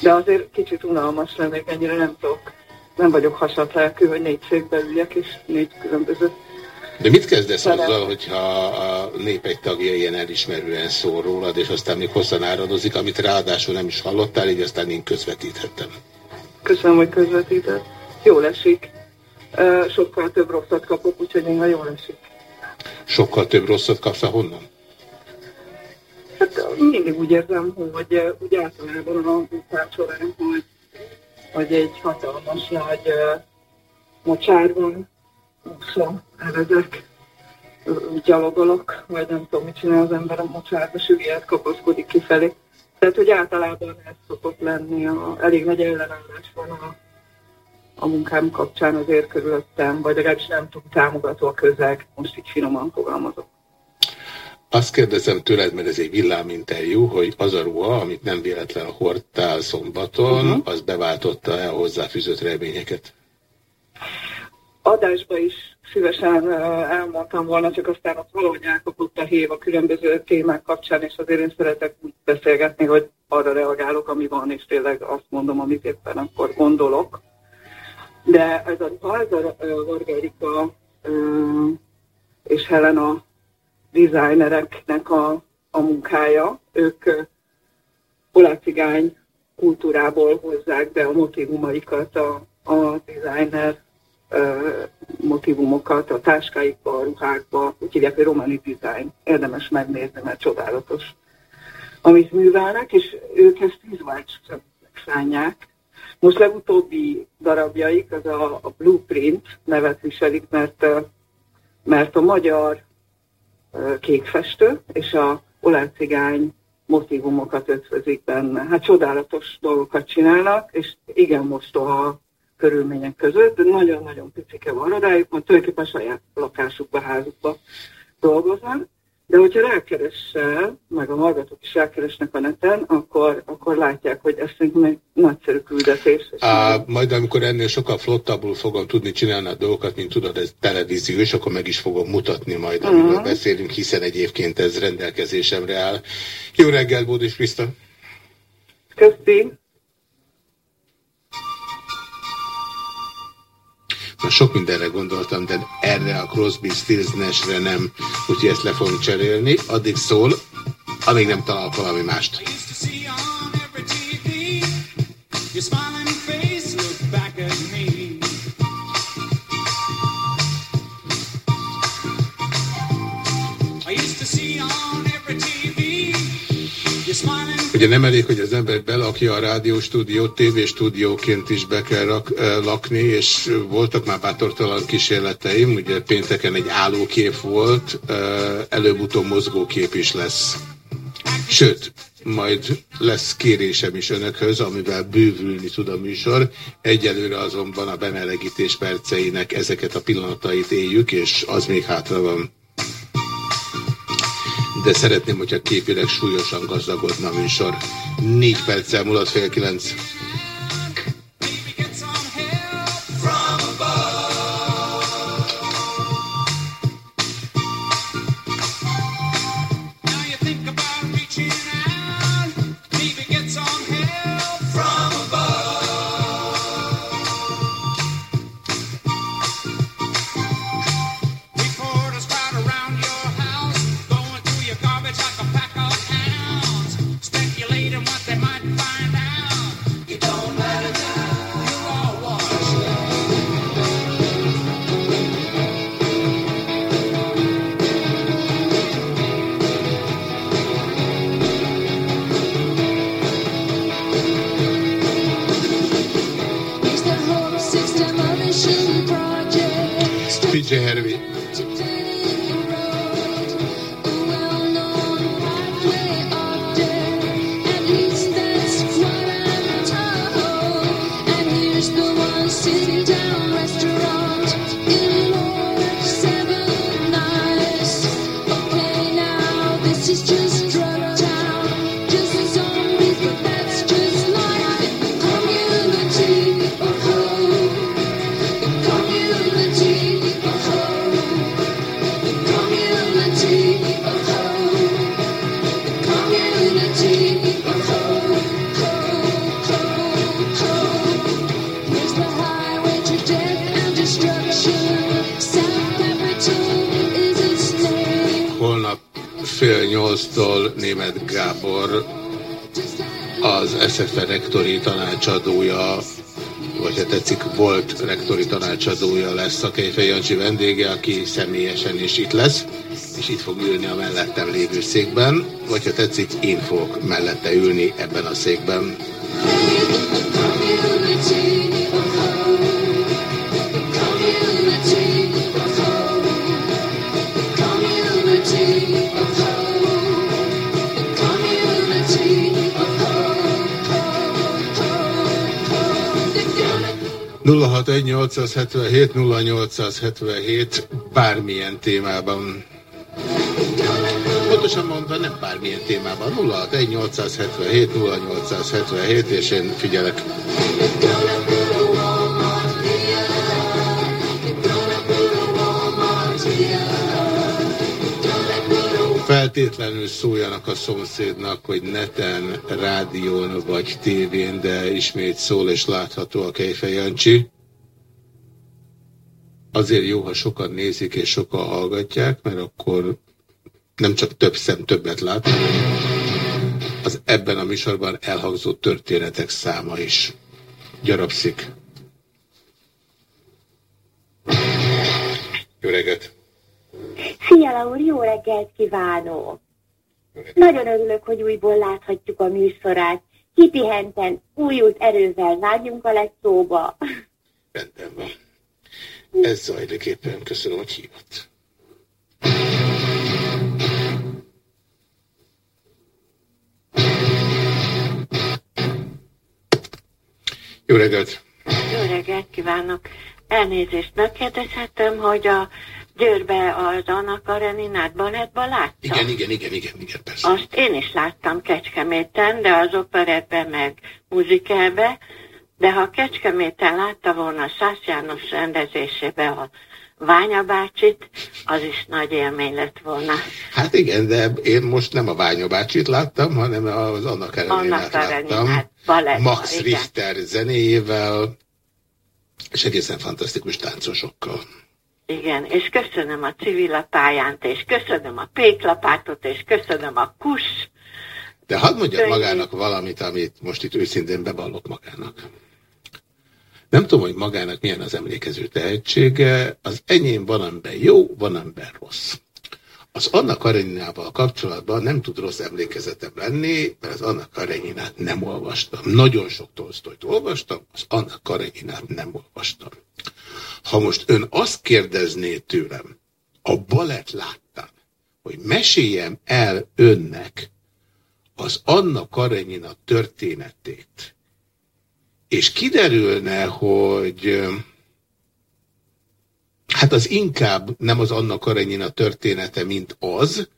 De azért kicsit unalmas lennék, ennyire nem tudok. Nem vagyok hasatlelkű, hogy négy székbe üljek, és négy különböző De mit kezdesz Szerep. azzal, hogyha a nép egy tagja ilyen elismerően szól rólad, és aztán még hosszan áradozik, amit ráadásul nem is hallottál, így aztán én közvetíthettem. Köszönöm, hogy közvetített. Jól esik. Sokkal több rosszat kapok, úgyhogy néha jól esik. Sokkal több rosszat kapsz, honnan? Hát mindig úgy érzem, hogy ö, úgy általában a munkám során, hogy, hogy egy hatalmas nagy ö, mocsárban úszom, evezek, ö, gyalogolok, vagy nem tudom, mit csinál az ember a mocsárba, süliet kapaszkodik kifelé. Tehát, hogy általában ez szokott lenni, a, elég nagy ellenállás van a, a munkám kapcsán azért körülöttem, vagy legalábbis nem túl támogató a közeg, most így finoman fogalmazok. Azt kérdezem tőled, mert ez egy villáminterjú, hogy az a ruha, amit nem véletlen hordtál szombaton, uh -huh. az beváltotta el hozzáfűzött reményeket. Adásba is szívesen elmondtam volna, csak aztán ott valahogy elkapott a hév a különböző témák kapcsán, és azért én szeretek úgy beszélgetni, hogy arra reagálok, ami van, és tényleg azt mondom, amit éppen akkor gondolok. De ez a Pázar Varga Erika ö, és Helena designereknek a, a munkája. Ők olacigány kultúrából hozzák be a motivumaikat, a, a designer motivumokat a táskáikba, a ruhákba, úgy hívják, hogy romani design. Érdemes megnézni, mert csodálatos, amit művelnek, és ők ezt vizuális szánják. Most legutóbbi darabjaik, az a, a Blueprint nevet viselik, mert, mert a magyar kékfestő és a olárcigány motivumokat ötvözik benne. Hát csodálatos dolgokat csinálnak, és igen mostoha körülmények között, de nagyon-nagyon picike van rájuk, mert tulajdonképpen saját lakásukba, házukba dolgoznak, de hogyha rákeresel, meg a hallgatók is rákeresnek a neten, akkor, akkor látják, hogy ez szerintem egy nagyszerű küldetés. és Á, majd amikor ennél sokkal flottabbul fogom tudni csinálni a dolgokat, mint tudod, ez televízió, és akkor meg is fogom mutatni majd, amiről Mhm. beszélünk, hiszen egyébként ez rendelkezésemre áll. Jó reggel, Bódis Kriszta! Köszi! Sok mindenre gondoltam, de erre a Crosby, Stills, nem, úgyhogy ezt le fogom cserélni. Addig szól, amíg nem találok valami mást. Ugye nem elég, hogy az ember belakja a rádióstúdiót, tévéstúdióként is be kell rak, lakni, és voltak már bátortalan kísérleteim, ugye pénteken egy állókép volt, előbb-utóbb mozgókép is lesz. Sőt, majd lesz kérésem is önökhöz, amivel bővülni tud a műsor. Egyelőre azonban a bemelegítés perceinek ezeket a pillanatait éljük, és az még hátra van. De szeretném, hogyha képileg súlyosan gazdagodna a műsor. Négy perccel múlott fél kilenc. ahead of me. Rektori tanácsadója, vagy ha tetszik, volt rektori tanácsadója lesz a Kejfej Jancsi vendége, aki személyesen is itt lesz, és itt fog ülni a mellettem lévő székben, vagy ha tetszik, én fogok mellette ülni ebben a székben. 061 0877 bármilyen témában. Pontosan mondva nem bármilyen témában. 061 877 0877 és én figyelek. Feltétlenül szóljanak a szomszédnak, hogy neten, rádión vagy tévén, de ismét szól és látható a Kejfej Jancsi. Azért jó, ha sokan nézik és sokan hallgatják, mert akkor nem csak több szem többet lát, az ebben a műsorban elhangzó történetek száma is gyarapszik. Jó reggelt! Szia, úr, jó reggelt kívánok! Nagyon örülök, hogy újból láthatjuk a műsorát. kipihenten, újult erővel vágjunk a lett szóba. Rendben van. Ez zajlik éppen. Köszönöm, hogy hívott. Jó reggelt! Jó reggelt kívánok! Elnézést, megkérdezhetem, hogy a Győrbe az Anna Kareninát balettba látta? Igen, igen, igen, igen, igen, persze. Azt én is láttam Kecskeméten, de az operetbe meg muzikálbe, de ha Kecskeméten látta volna a Szász János rendezésébe a Ványa bácsit, az is nagy élmény lett volna. Hát igen, de én most nem a Ványa bácsit láttam, hanem az Anna Anna Kareninát láttam. Kareninát balettba, Max igen. Richter zenéjével, és egészen fantasztikus táncosokkal. Igen, és köszönöm a civil pályánt, és köszönöm a péklapátot, és köszönöm a kus. De hadd mondjak magának valamit, amit most itt őszintén bevallok magának. Nem tudom, hogy magának milyen az emlékező tehetsége, az enyém van, amiben jó, van, amiben rossz. Az Anna Kareninával kapcsolatban nem tud rossz emlékezetem lenni, mert az Anna Kareninát nem olvastam. Nagyon sok Tolstoyt olvastam, az Anna Kareninát nem olvastam. Ha most ön azt kérdezné tőlem, a balett láttam, hogy meséljem el önnek az Anna Karenina történetét, és kiderülne, hogy hát az inkább nem az Anna Karenina története, mint az,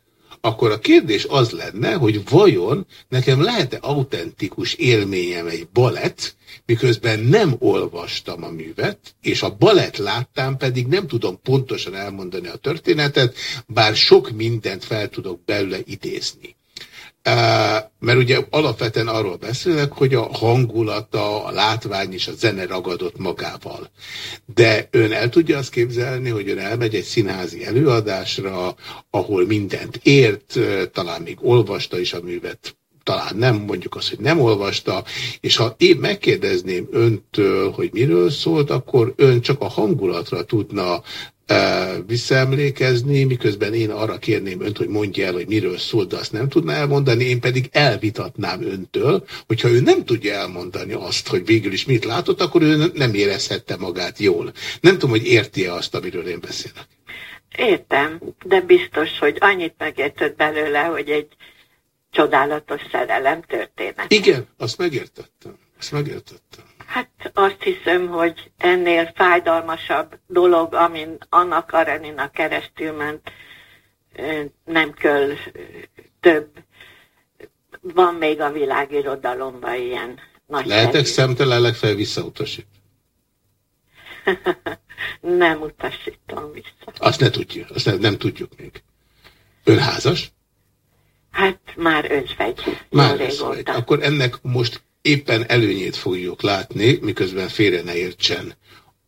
akkor a kérdés az lenne, hogy vajon nekem lehet-e autentikus élményem egy balett, miközben nem olvastam a művet, és a balett láttám, pedig nem tudom pontosan elmondani a történetet, bár sok mindent fel tudok belőle idézni. Mert ugye alapvetően arról beszélek, hogy a hangulata, a látvány és a zene ragadott magával. De ön el tudja azt képzelni, hogy ön elmegy egy színházi előadásra, ahol mindent ért, talán még olvasta is a művet, talán nem, mondjuk azt, hogy nem olvasta, és ha én megkérdezném öntől, hogy miről szólt, akkor ön csak a hangulatra tudna visszaemlékezni, miközben én arra kérném önt, hogy mondja el, hogy miről szólt, de azt nem tudná elmondani, én pedig elvitatnám öntől, hogyha ő nem tudja elmondani azt, hogy végül is mit látott, akkor ő nem érezhette magát jól. Nem tudom, hogy érti-e azt, amiről én beszélek. Értem, de biztos, hogy annyit megértett belőle, hogy egy csodálatos szerelem történet. Igen, azt megértettem. Azt megértettem. Hát azt hiszem, hogy ennél fájdalmasabb dolog, amin Anna Karenina keresztül ment, nem kell több. Van még a világirodalomban ilyen nagy Lehetek szemtelen, legfeljebb visszautasít. Nem utasítom vissza. Azt ne tudja, azt nem, nem tudjuk még. Ön házas? Hát már özvegy. Már régóta. Akkor ennek most éppen előnyét fogjuk látni, miközben félre ne értsen.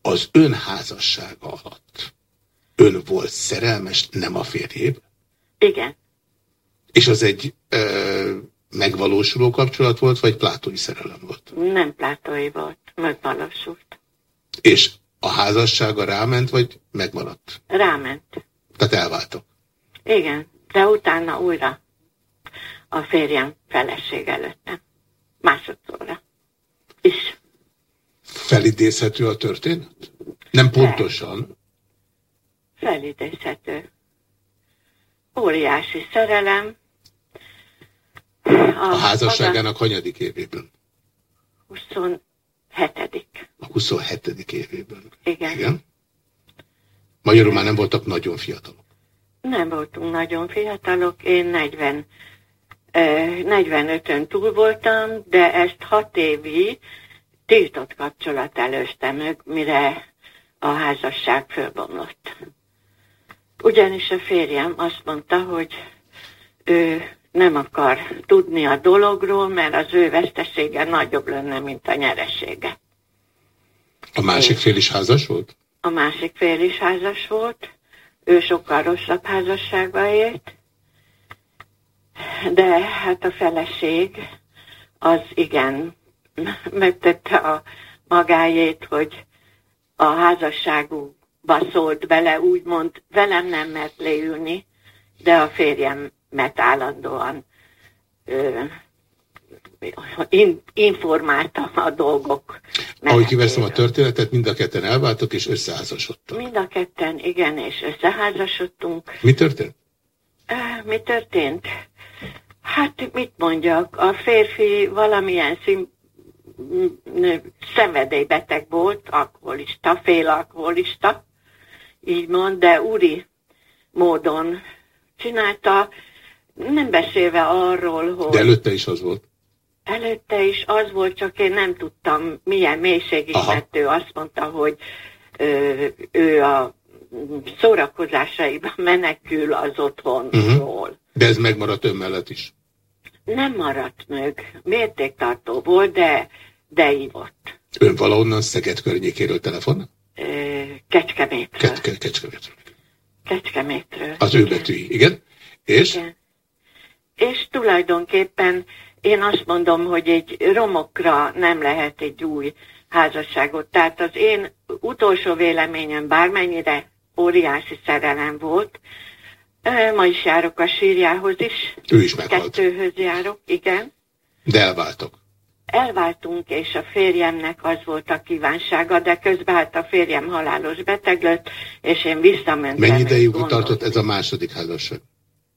Az ön házassága alatt ön volt szerelmes, nem a férjébe? Igen. És az egy ö, megvalósuló kapcsolat volt, vagy plátói szerelem volt? Nem plátói volt, megvalósult. És a házassága ráment, vagy megmaradt? Ráment. Tehát elváltak. Igen, de utána újra a férjem felesége lettem. Másodszorra. És Felidézhető a történet? Nem pontosan. felidézhető. Óriási szerelem. A házasságának hanyadik évében? 27. A 27. évében. Igen. Igen? Magyarul már nem voltak nagyon fiatalok. Nem voltunk nagyon fiatalok, én 40, eh, 45-ön túl voltam, de ezt hat évi tiltott kapcsolat előzte meg, mire a házasság fölbomlott. Ugyanis a férjem azt mondta, hogy ő nem akar tudni a dologról, mert az ő vesztesége nagyobb lenne, mint a nyeresége. A másik fél is házas volt? A másik fél is házas volt, ő sokkal rosszabb házasságba élt, de hát a feleség az igen megtette a magáét, hogy a házasságukba szólt bele, úgymond velem nem mert leülni, de a férjemet állandóan ö, in, informáltam a dolgok. Ahogy kiveszem a történetet, mind a ketten elváltok és összeházasodtak. Mind a ketten, igen, és összeházasodtunk. Mi történt? Mi történt? Hát mit mondjak, a férfi valamilyen szín, szenvedélybeteg volt, alkoholista, fél alkoholista, így mond, de úri módon csinálta, nem beszélve arról, hogy De előtte is az volt. előtte is az volt, csak én nem tudtam milyen mélységig, Aha. mert ő azt mondta, hogy ö, ő a szórakozásaiban menekül az otthonról. Uh-huh. De ez megmaradt ön mellett is. Nem maradt meg, mértéktartó volt, de, de ívott. Ön valahonnan Szeged környékéről telefon? Kecskemétről. Ke- ke- Kecskemét. Kecskemétről. Az ő betűi, igen? És? Igen. És tulajdonképpen én azt mondom, hogy egy romokra nem lehet egy új házasságot. Tehát az én utolsó véleményem bármennyire óriási szerelem volt, ma is járok a sírjához is. Ő is meghalt. Kettőhöz járok, igen. De elváltok. Elváltunk, és a férjemnek az volt a kívánsága, de közben hát a férjem halálos beteg lett, és én visszamentem. Mennyi ideig tartott ez a második házasság?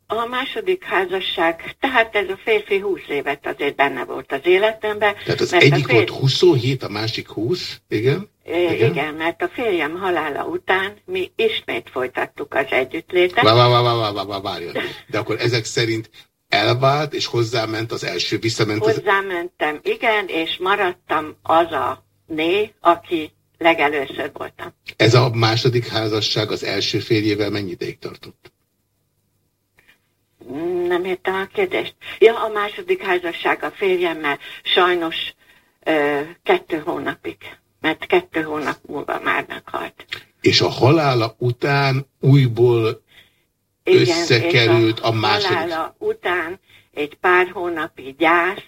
A második házasság, tehát ez a férfi 20 évet azért benne volt az életemben. Tehát az egyik fér- volt 27, a másik 20, igen? É, igen, mert a férjem halála után mi ismét folytattuk az együttlétet. Vá, vá, vá, vá, vá, vá, várjon. De akkor ezek szerint elvált, és hozzáment az első, visszament az... Hozzámentem, igen, és maradtam az a né, aki legelőször voltam. Ez a második házasság az első férjével mennyi ideig tartott? Nem értem a kérdést. Ja, a második házasság a férjemmel sajnos ö, kettő hónapig, mert kettő hónap múlva már meghalt. És a halála után újból Igen, összekerült és a második... halála után egy pár hónapi gyász,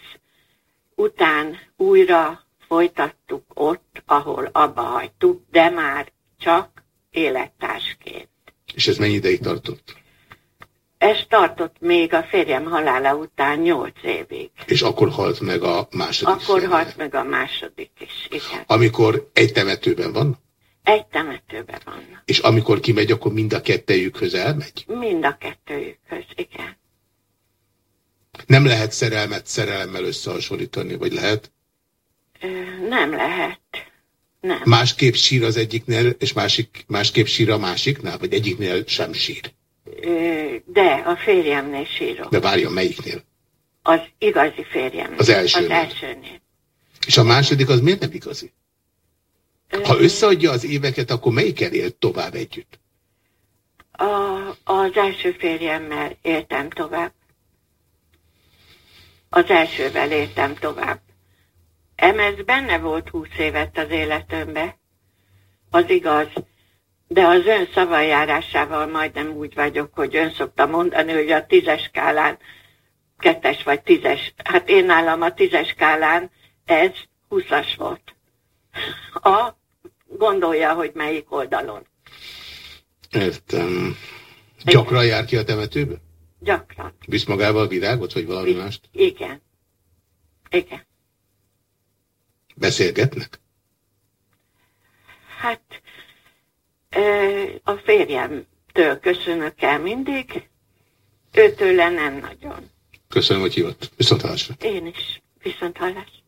után újra folytattuk ott, ahol abba hagytuk, de már csak élettársként. És ez mennyi ideig tartott? Ez tartott még a férjem halála után nyolc évig. És akkor halt meg a második Akkor férje. halt meg a második is, igen. Amikor egy temetőben van, Egy temetőben van. és amikor kimegy, akkor mind a kettejükhöz elmegy. Mind a kettőjükhöz, igen. Nem lehet szerelmet szerelemmel összehasonlítani, vagy lehet? Ö, Nem lehet. Nem. Másképp sír az egyiknél, és másik, másképp sír a másiknál, vagy egyiknél sem sír. De a férjemnél sírok. De várja, melyiknél? Az igazi férjemnél. Az elsőnél. Az elsőnél. És a második az miért nem igazi? Ha összeadja az éveket, akkor melyikkel élt tovább együtt? A, az első férjemmel éltem tovább. Az elsővel éltem tovább. Emez benne volt húsz évet az életembe. Az igaz. De az ön szavajárásával majdnem úgy vagyok, hogy ön szokta mondani, hogy a tízes skálán kettes vagy tízes. Hát én nálam a tízes skálán ez húszas volt. A gondolja, hogy melyik oldalon. Értem. Gyakran jár ki a temetőbe? Gyakran. Visz magával virágot, vagy valami mást? Igen. Igen. Beszélgetnek? Hát a férjemtől köszönök el mindig, őtőle nem nagyon. Köszönöm, hogy hívott. Viszont hallásra. Én is. Viszont hallás.